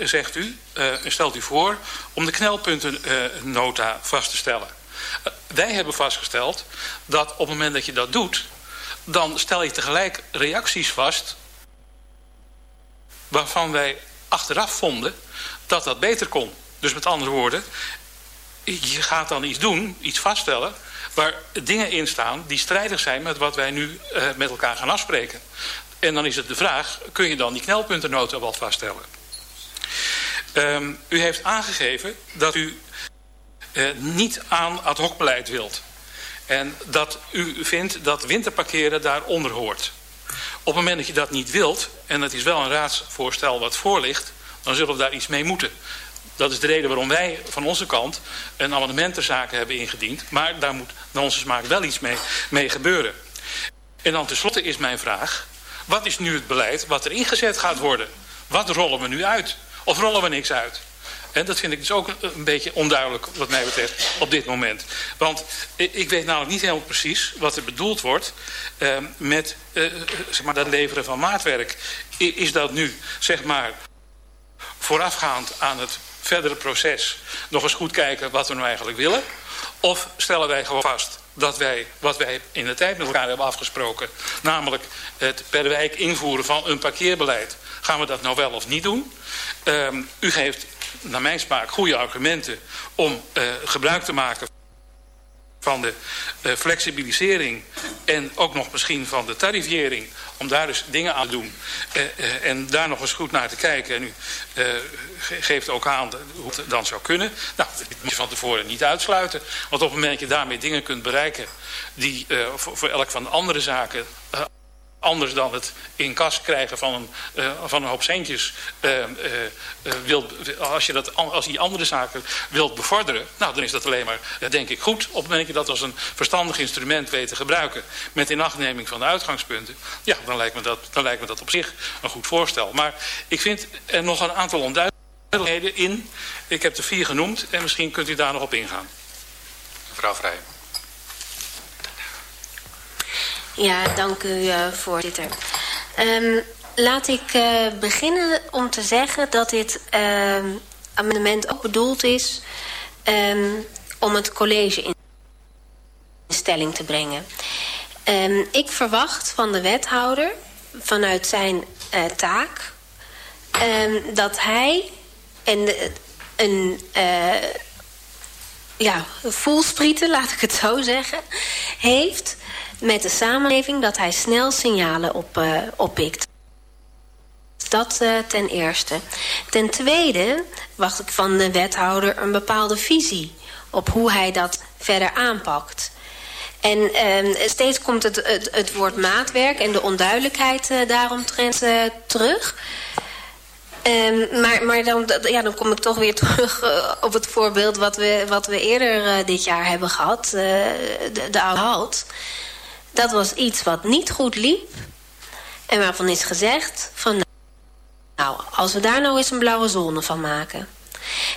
zegt u, uh, stelt u voor om de knelpuntennota uh, vast te stellen. Uh, wij hebben vastgesteld dat op het moment dat je dat doet... dan stel je tegelijk reacties vast... waarvan wij achteraf vonden dat dat beter kon. Dus met andere woorden, je gaat dan iets doen, iets vaststellen... waar dingen in staan die strijdig zijn met wat wij nu met elkaar gaan afspreken. En dan is het de vraag, kun je dan die knelpuntennota wat vaststellen? Um, u heeft aangegeven dat u uh, niet aan ad hoc beleid wilt. En dat u vindt dat winterparkeren daaronder hoort. Op het moment dat je dat niet wilt, en het is wel een raadsvoorstel wat voor ligt... dan zullen we daar iets mee moeten. Dat is de reden waarom wij van onze kant een amendementenzaken hebben ingediend. Maar daar moet naar onze smaak wel iets mee, mee gebeuren. En dan tenslotte is mijn vraag... wat is nu het beleid wat er ingezet gaat worden? Wat rollen we nu uit? Of rollen we niks uit? En dat vind ik dus ook een, beetje onduidelijk wat mij betreft op dit moment. Want ik, weet namelijk niet helemaal precies wat er bedoeld wordt uh, met uh, zeg maar dat leveren van maatwerk. Is dat nu zeg maar voorafgaand aan het verdere proces nog eens goed kijken wat we nou eigenlijk willen? Of stellen wij gewoon vast dat wij, wat wij in de tijd met elkaar hebben afgesproken... namelijk het per wijk invoeren van een parkeerbeleid... gaan we dat nou wel of niet doen? Um, u geeft naar mijn smaak goede argumenten om uh, gebruik te maken van de uh, flexibilisering en ook nog misschien van de tarifiering... om daar dus dingen aan te doen uh, en daar nog eens goed naar te kijken. En u geeft ook aan hoe het dan zou kunnen. Nou, dat moet je van tevoren niet uitsluiten. Want op het moment dat je daarmee dingen kunt bereiken... die voor elk van de andere zaken anders dan het in kas krijgen van een, uh, van een hoop centjes. Uh, wilt, als je dat, als die andere zaken wilt bevorderen, nou, dan is dat alleen maar, denk ik, goed. Op het moment dat je dat als een verstandig instrument weet te gebruiken, met inachtneming van de uitgangspunten, ja, dan lijkt me dat, dan lijkt me dat op zich een goed voorstel. Maar ik vind er nog een aantal onduidelijkheden in. Ik heb er vier genoemd en misschien kunt u daar nog op ingaan. Mevrouw Vrij. Ja, dank u, uh, voorzitter. Um, laat ik uh, beginnen om te zeggen dat dit uh, amendement ook bedoeld is... Um, om het college in stelling te brengen. Ik verwacht van de wethouder, vanuit zijn uh, taak... dat hij een, een ja, voelsprieten, laat ik het zo zeggen, heeft met de samenleving dat hij snel signalen op, uh, oppikt. Dat uh, ten eerste. Ten tweede wacht ik van de wethouder een bepaalde visie op hoe hij dat verder aanpakt. En uh, steeds komt het, het, woord maatwerk en de onduidelijkheid uh, daaromtrent uh, terug. Um, maar maar dan, ja, dan kom ik toch weer terug op het voorbeeld wat we, wat we eerder dit jaar hebben gehad. de, de oude halt. Dat was iets wat niet goed liep. En waarvan is gezegd van... Nou, als we daar nou eens een blauwe zone van maken...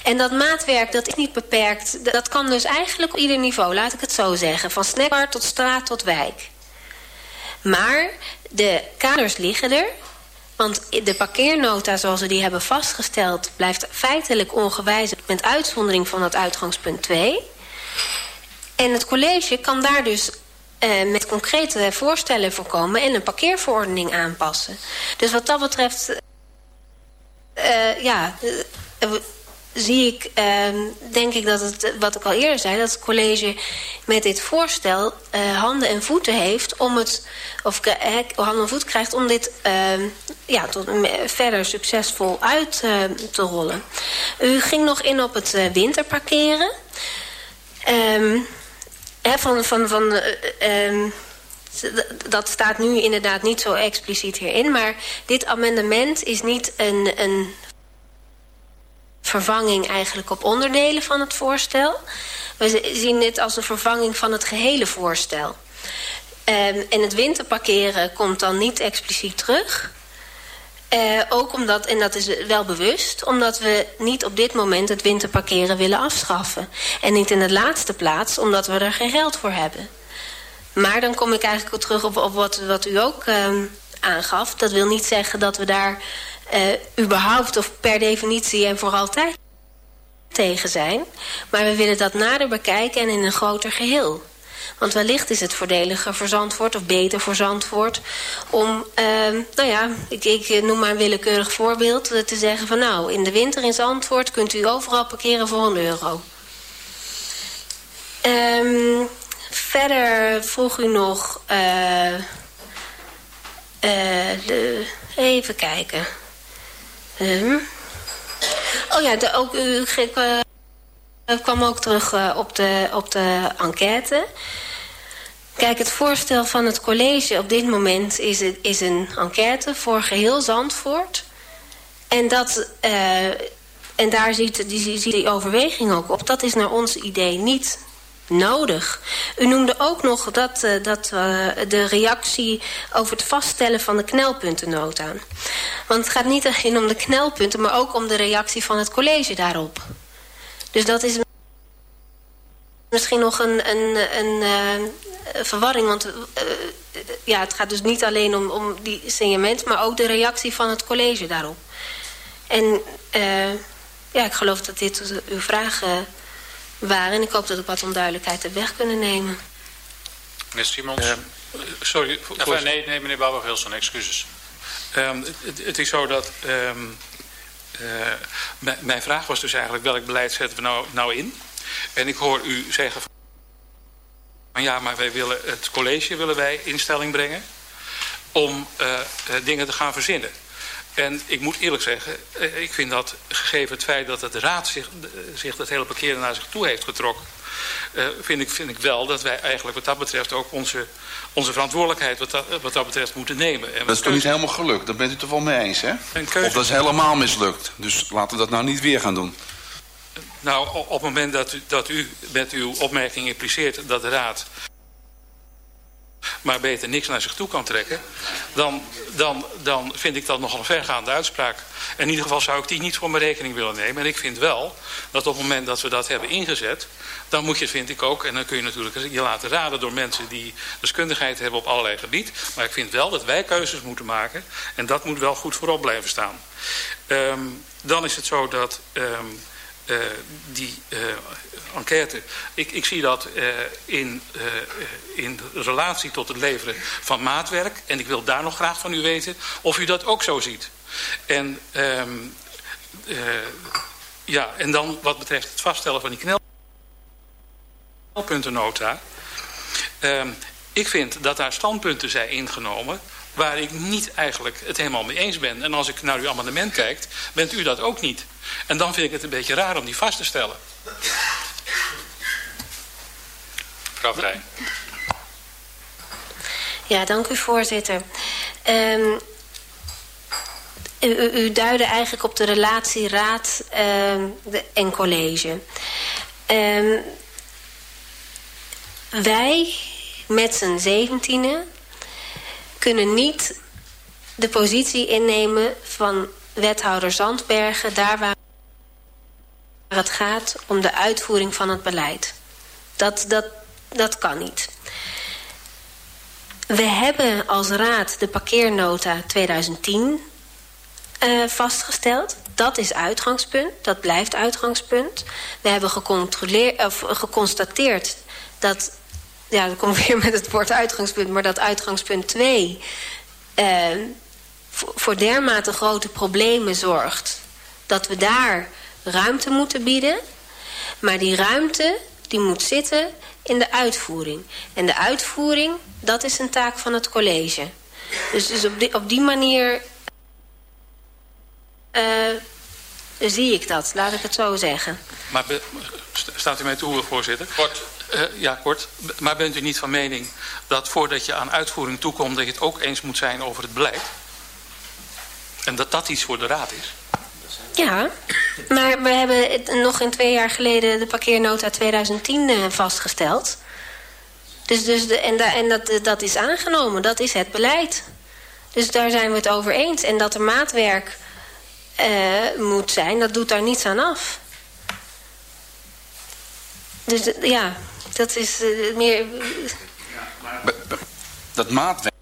En dat maatwerk dat is niet beperkt. Dat kan dus eigenlijk op ieder niveau, laat ik het zo zeggen. Van snackbar tot straat tot wijk. Maar de kaders liggen er. Want de parkeernota zoals we die hebben vastgesteld... blijft feitelijk ongewijzigd met uitzondering van het uitgangspunt 2. En het college kan daar dus uh, met concrete voorstellen voor komen... en een parkeerverordening aanpassen. Dus wat dat betreft... Uh, ja, uh, zie ik, denk ik dat het, wat ik al eerder zei... dat het college met dit voorstel handen en voeten heeft... om het, of handen en voeten krijgt om dit ja, tot, verder succesvol uit te rollen. U ging nog in op het winterparkeren... Um, He, van, van, van, uh, dat staat nu inderdaad niet zo expliciet hierin. Maar dit amendement is niet een, een vervanging eigenlijk op onderdelen van het voorstel. We zien dit als een vervanging van het gehele voorstel. Um, en het winterparkeren komt dan niet expliciet terug. Uh, ook omdat, en dat is wel bewust, omdat we niet op dit moment het winterparkeren willen afschaffen. En niet in de laatste plaats, omdat we er geen geld voor hebben. Maar dan kom ik eigenlijk terug op, op wat, wat u ook uh, aangaf. Dat wil niet zeggen dat we daar uh, überhaupt of per definitie en voor altijd tegen zijn. Maar we willen dat nader bekijken en in een groter geheel. Want wellicht is het voordeliger voor Zandvoort of beter voor Zandvoort... om, uh, nou ja, ik, ik, noem maar een willekeurig voorbeeld... te zeggen van nou, in de winter in Zandvoort... kunt u overal parkeren voor een euro. Um, verder vroeg u nog... Uh, de, even kijken. Um, oh ja, de, ook, u kwam ook terug op, de, op de enquête... Kijk, het voorstel van het college op dit moment is, het, is een enquête voor geheel Zandvoort. En, dat, uh, en daar ziet die, ziet die overweging ook op. Dat is naar ons idee niet nodig. U noemde ook nog dat, uh, dat de reactie over het vaststellen van de knelpuntennota. Want het gaat niet alleen om de knelpunten, maar ook om de reactie van het college daarop. Dus dat is misschien nog een, een, een, uh, verwarring. Want uh, ja, het gaat dus niet alleen om, om die signement... maar ook de reactie van het college daarop. En uh, ja, ik geloof dat dit uw vragen waren. En ik hoop dat ik wat onduidelijkheid er weg kunnen nemen. Meneer Simons. sorry. Voor, nee, nee, meneer Bouwer-Wilson, excuses. Um, het, het, is zo dat... Um, mijn vraag was dus eigenlijk welk beleid zetten we nou, nou in... En ik hoor u zeggen van ja, maar wij willen het college willen wij instelling brengen om uh, dingen te gaan verzinnen. En ik moet eerlijk zeggen, ik vind dat gegeven het feit dat het raad zich, zich dat hele parkeren naar zich toe heeft getrokken, uh, vind, ik, vind ik wel dat wij eigenlijk wat dat betreft ook onze, onze verantwoordelijkheid wat dat, wat dat betreft moeten nemen. En dat is toch niet helemaal gelukt, daar bent u toch wel mee eens, hè? Of dat is helemaal mislukt. Dus laten we dat nou niet weer gaan doen. Nou, op het moment dat u, dat u met uw opmerking impliceert dat de Raad maar beter niks naar zich toe kan trekken... dan, dan, dan vind ik dat nogal een vergaande uitspraak. In ieder geval zou ik die niet voor mijn rekening willen nemen. En ik vind wel dat op het moment dat we dat hebben ingezet... dan moet je, vind ik ook, en dan kun je natuurlijk je laten raden... door mensen die deskundigheid hebben op allerlei gebied. Maar ik vind wel dat wij keuzes moeten maken. En dat moet wel goed voorop blijven staan. Um, dan is het zo dat... Um, uh, die uh, enquête, ik, ik zie dat uh, in, in relatie tot het leveren van maatwerk. En ik wil daar nog graag van u weten of u dat ook zo ziet. En, um, ja, en dan wat betreft het vaststellen van die knelpuntennota. Um, ik vind dat daar standpunten zijn ingenomen waar ik niet eigenlijk het helemaal mee eens ben. En als ik naar uw amendement kijk, bent u dat ook niet. En dan vind ik het een beetje raar om die vast te stellen. Mevrouw Vrij. Ja, dank u voorzitter. Um, u, u, duidde eigenlijk op de relatie raad um, de, en college. Um, wij met z'n zeventienen kunnen niet de positie innemen van wethouder Zandbergen... daar waar het gaat om de uitvoering van het beleid. Dat, dat, dat kan niet. We hebben als raad de parkeernota 2010 uh, vastgesteld. Dat is uitgangspunt, dat blijft uitgangspunt. We hebben gecontroleerd, of geconstateerd dat... ja, dan kom ik weer met het woord uitgangspunt... maar dat uitgangspunt 2 uh, voor dermate grote problemen zorgt... dat we daar ruimte moeten bieden. Maar die ruimte die moet zitten in de uitvoering. En de uitvoering, dat is een taak van het college. Dus, dus op, die, op die manier uh, zie ik dat, laat ik het zo zeggen. Maar be, staat u mij toe, voorzitter? Kort. Uh, ja, kort. Maar bent u niet van mening dat voordat je aan uitvoering toekomt... dat je het ook eens moet zijn over het beleid? En dat dat iets voor de raad is? Ja, maar we hebben nog in twee jaar geleden de parkeernota 2010 uh, vastgesteld. Dus, dus de, en, da, en dat, dat is aangenomen, dat is het beleid. Dus daar zijn we het over eens. En dat er maatwerk uh, moet zijn, dat doet daar niets aan af. Dus ja, dat is meer... Dat maatwerk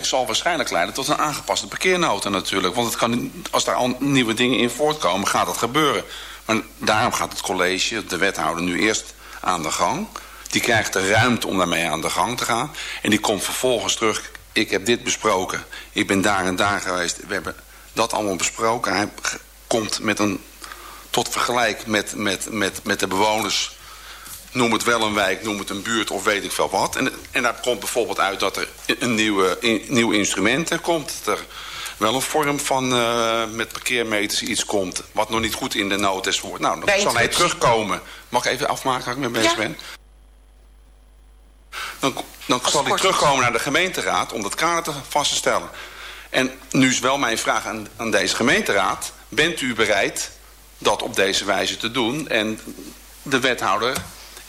zal waarschijnlijk leiden tot een aangepaste parkeernota natuurlijk. Want het kan, als daar al nieuwe dingen in voortkomen, gaat dat gebeuren. Maar daarom gaat het college, de wethouder, nu eerst aan de gang. Die krijgt de ruimte om daarmee aan de gang te gaan. En die komt vervolgens terug. Ik heb dit besproken. Ik ben daar en daar geweest. We hebben dat allemaal besproken. Hij komt met een, tot vergelijk met, met, met, met de bewoners noem het wel een wijk, noem het een buurt of weet ik veel wat. En, en daar komt bijvoorbeeld uit dat er een nieuwe, in, nieuw instrument er komt. Dat er wel een vorm van uh, met parkeermeters iets komt... wat nog niet goed in de nood wordt. Nou, dan zal hij terugkomen. Mag ik even afmaken als ik met bezig ja. ben? Dan, dan zal hij terugkomen naar de gemeenteraad om dat kader te vast te stellen. En nu is wel mijn vraag aan, aan deze gemeenteraad. Bent u bereid dat op deze wijze te doen? En de wethouder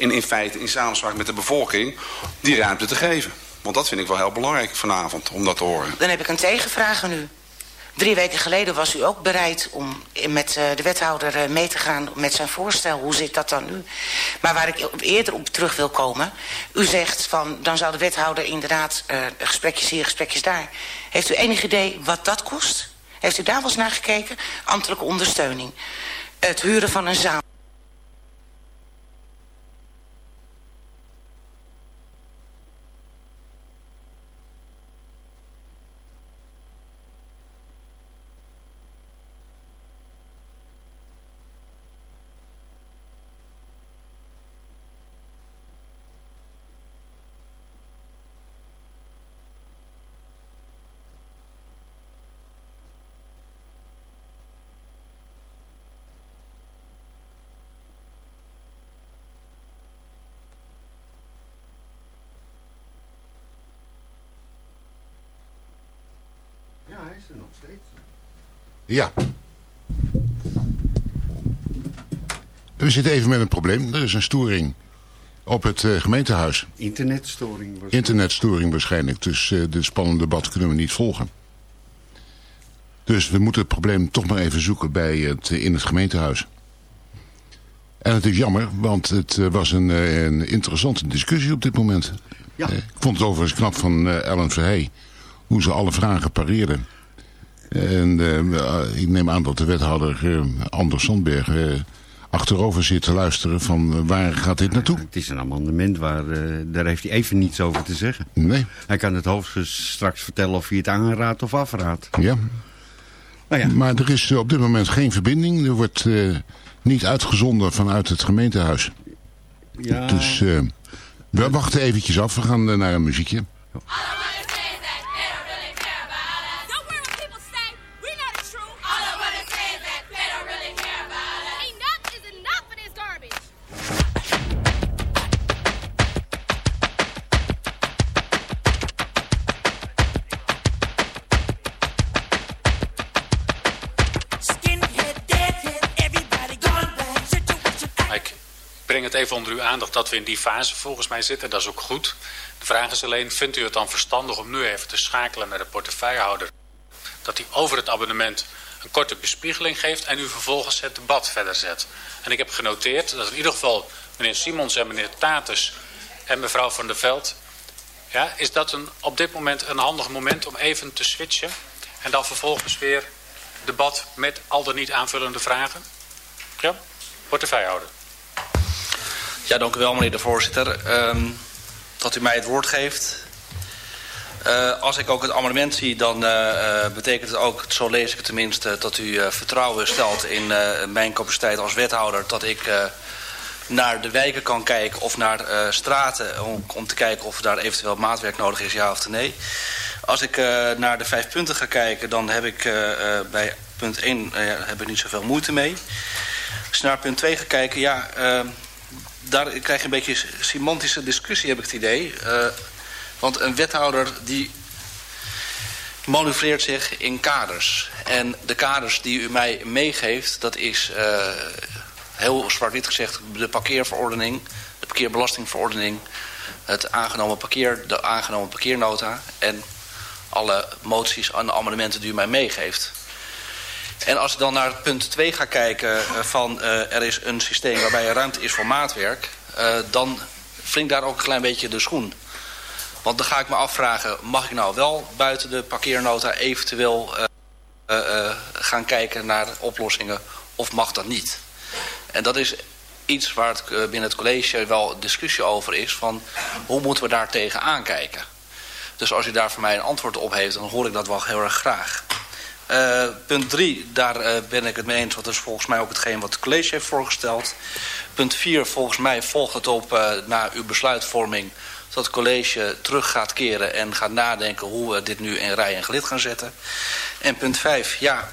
en in feite in samenspraak met de bevolking die ruimte te geven. Want dat vind ik wel heel belangrijk vanavond, om dat te horen. Dan heb ik een tegenvraag aan u. Drie weken geleden was u ook bereid om met uh, de wethouder uh, mee te gaan met zijn voorstel. Hoe zit dat dan nu? Maar waar ik eerder op terug wil komen. U zegt van dan zou de wethouder inderdaad uh, gesprekjes hier, gesprekjes daar. Heeft u enig idee wat dat kost? Heeft u daar wel eens naar gekeken? Ambtelijke ondersteuning. Het huren van een zaal. is er nog steeds. Ja. We zitten even met een probleem. Er is een storing op het uh, gemeentehuis. Internetstoring waarschijnlijk. Internetstoring waarschijnlijk. Dus uh, dit spannende debat kunnen we niet volgen. Dus we moeten het probleem toch maar even zoeken bij het, uh, in het gemeentehuis. En het is jammer, want het was een, een interessante discussie op dit moment. Ja. ik vond het overigens knap van Ellen Verhey hoe ze alle vragen pareerden. En uh, ik neem aan dat de wethouder uh, Anders Sandberg achterover zit te luisteren van waar gaat dit naartoe? Het is een amendement, waar, daar heeft hij even niets over te zeggen. Nee. Hij kan het hoogstens straks vertellen of hij het aanraadt of afraadt. Ja. Nou ja. Maar er is op dit moment geen verbinding. Er wordt niet uitgezonden vanuit het gemeentehuis. Ja. Dus we wachten eventjes af. We gaan naar een muziekje. Ja. Even onder uw aandacht dat we in die fase volgens mij zitten. Dat is ook goed. De vraag is alleen, vindt u het dan verstandig om nu even te schakelen met de portefeuillehouder? Dat hij over het abonnement een korte bespiegeling geeft en u vervolgens het debat verder zet. En ik heb genoteerd dat in ieder geval meneer Simons en meneer Tatus en mevrouw van der Veld... Ja, is dat een, op dit moment een handig moment om even te switchen... en dan vervolgens weer debat met al dan niet aanvullende vragen? Ja, portefeuillehouder. Ja, dank u wel meneer de voorzitter. Um, dat u mij het woord geeft. Uh, als ik ook het amendement zie, dan uh, uh, betekent het ook, zo lees ik het tenminste, dat u vertrouwen stelt in mijn capaciteit als wethouder. Dat ik naar de wijken kan kijken of naar straten om, om, te kijken of daar eventueel maatwerk nodig is, ja of nee. Als ik naar de vijf punten ga kijken, dan heb ik bij punt 1 heb ik niet zoveel moeite mee. Als je naar punt 2 gaat kijken, ja, daar krijg je een beetje semantische discussie, heb ik het idee. Want een wethouder die manoeuvreert zich in kaders. En de kaders die u mij meegeeft, dat is uh, heel zwart-wit gezegd de parkeerverordening, de parkeerbelastingverordening, het aangenomen parkeer, de aangenomen parkeernota en alle moties en amendementen die u mij meegeeft. En als ik dan naar punt 2 ga kijken uh, van uh, er is een systeem waarbij er ruimte is voor maatwerk, dan wringt daar ook een klein beetje de schoen. Want dan ga ik me afvragen, mag ik nou wel buiten de parkeernota eventueel gaan kijken naar oplossingen of mag dat niet? En dat is iets waar het binnen het college wel discussie over is van hoe moeten we daar tegen aankijken? Dus als u daar voor mij een antwoord op heeft, dan hoor ik dat wel heel erg graag. Uh, punt 3, daar uh, ben ik het mee eens. Dat is volgens mij ook hetgeen wat het college heeft voorgesteld. Punt 4, volgens mij volgt het op uh, na uw besluitvorming dat het college terug gaat keren en gaat nadenken hoe we dit nu in rij en gelid gaan zetten. En punt 5, ja,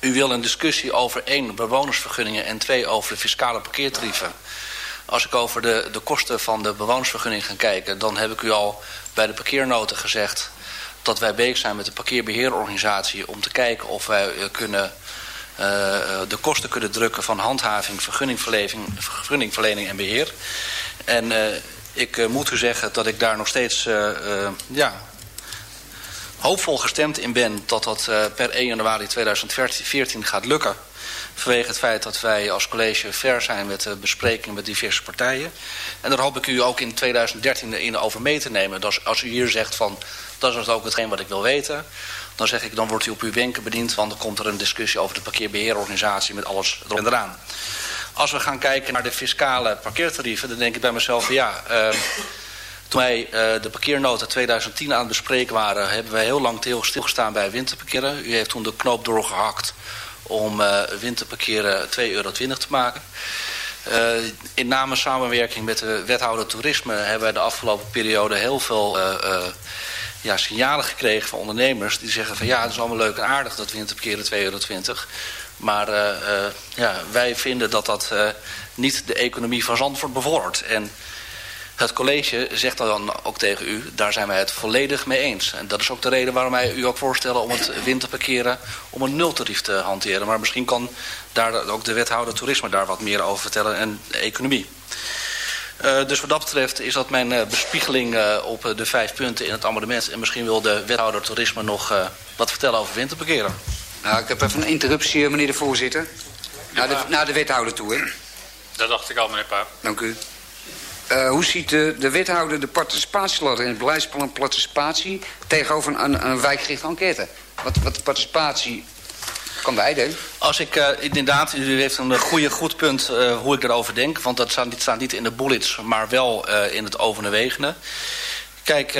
u wil een discussie over één, bewonersvergunningen en twee, over de fiscale parkeertarieven. Als ik over de, de kosten van de bewonersvergunning ga kijken, dan heb ik u al bij de parkeernoten gezegd dat wij bezig zijn met de parkeerbeheerorganisatie om te kijken of wij uh, kunnen uh, de kosten kunnen drukken van handhaving, vergunningverlening, vergunningverlening en beheer. En uh, ik moet u zeggen dat ik daar nog steeds ja, hoopvol gestemd in ben dat dat per 1 januari 2014 gaat lukken. Vanwege het feit dat wij als college ver zijn met de besprekingen met diverse partijen. En daar hoop ik u ook in 2013 in over mee te nemen. Dus als u hier zegt van dat is ook hetgeen wat ik wil weten. Dan zeg ik dan wordt u op uw wenken bediend. Want dan komt er een discussie over de parkeerbeheerorganisatie met alles erop en eraan. Als we gaan kijken naar de fiscale parkeertarieven, dan denk ik bij mezelf, ja, uh, toen wij uh, de parkeernota 2010 aan het bespreken waren, hebben wij heel lang stilgestaan bij winterparkeren. U heeft toen de knoop doorgehakt om uh, winterparkeren 2,20 euro te maken. Uh, in name samenwerking met de wethouder toerisme hebben wij de afgelopen periode heel veel uh, ja, signalen gekregen van ondernemers die zeggen van ja, het is allemaal leuk en aardig dat winterparkeren 2,20 euro. Maar uh, uh, ja, wij vinden dat dat uh, niet de economie van Zandvoort bevordert. En het college zegt dan ook tegen u, daar zijn wij het volledig mee eens. En dat is ook de reden waarom wij u ook voorstellen om het winterparkeren om een nultarief te hanteren. Maar misschien kan daar ook de wethouder toerisme daar wat meer over vertellen en economie. Uh, dus wat dat betreft is dat mijn uh, bespiegeling uh, op de vijf punten in het amendement. En misschien wil de wethouder toerisme nog wat vertellen over winterparkeren. Nou, ik heb even een interruptie, meneer de voorzitter. Naar de, naar de wethouder toe, hè? Dat dacht ik al, meneer Paap. Dank u. Uh, hoe ziet de, de wethouder de participatieladder in het beleidsplan participatie... tegenover een, een wijkgerichte enquête? Wat, wat participatie kan beide. Als ik uh, inderdaad, u heeft een goede goed punt uh, hoe ik erover denk. Want dat staat, niet in de bullets, maar wel uh, in het overwegende. Kijk,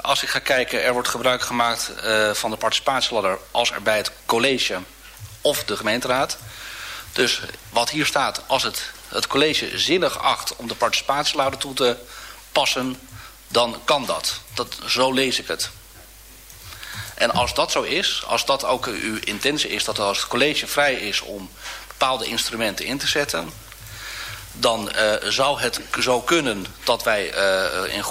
als ik ga kijken, er wordt gebruik gemaakt van de participatieladder als er bij het college of de gemeenteraad. Dus wat hier staat, als het, het college zinnig acht om de participatieladder toe te passen, dan kan dat. dat. Zo lees ik het. En als dat zo is, als dat ook uw intentie is, dat als het college vrij is om bepaalde instrumenten in te zetten, dan zou het zo kunnen dat wij in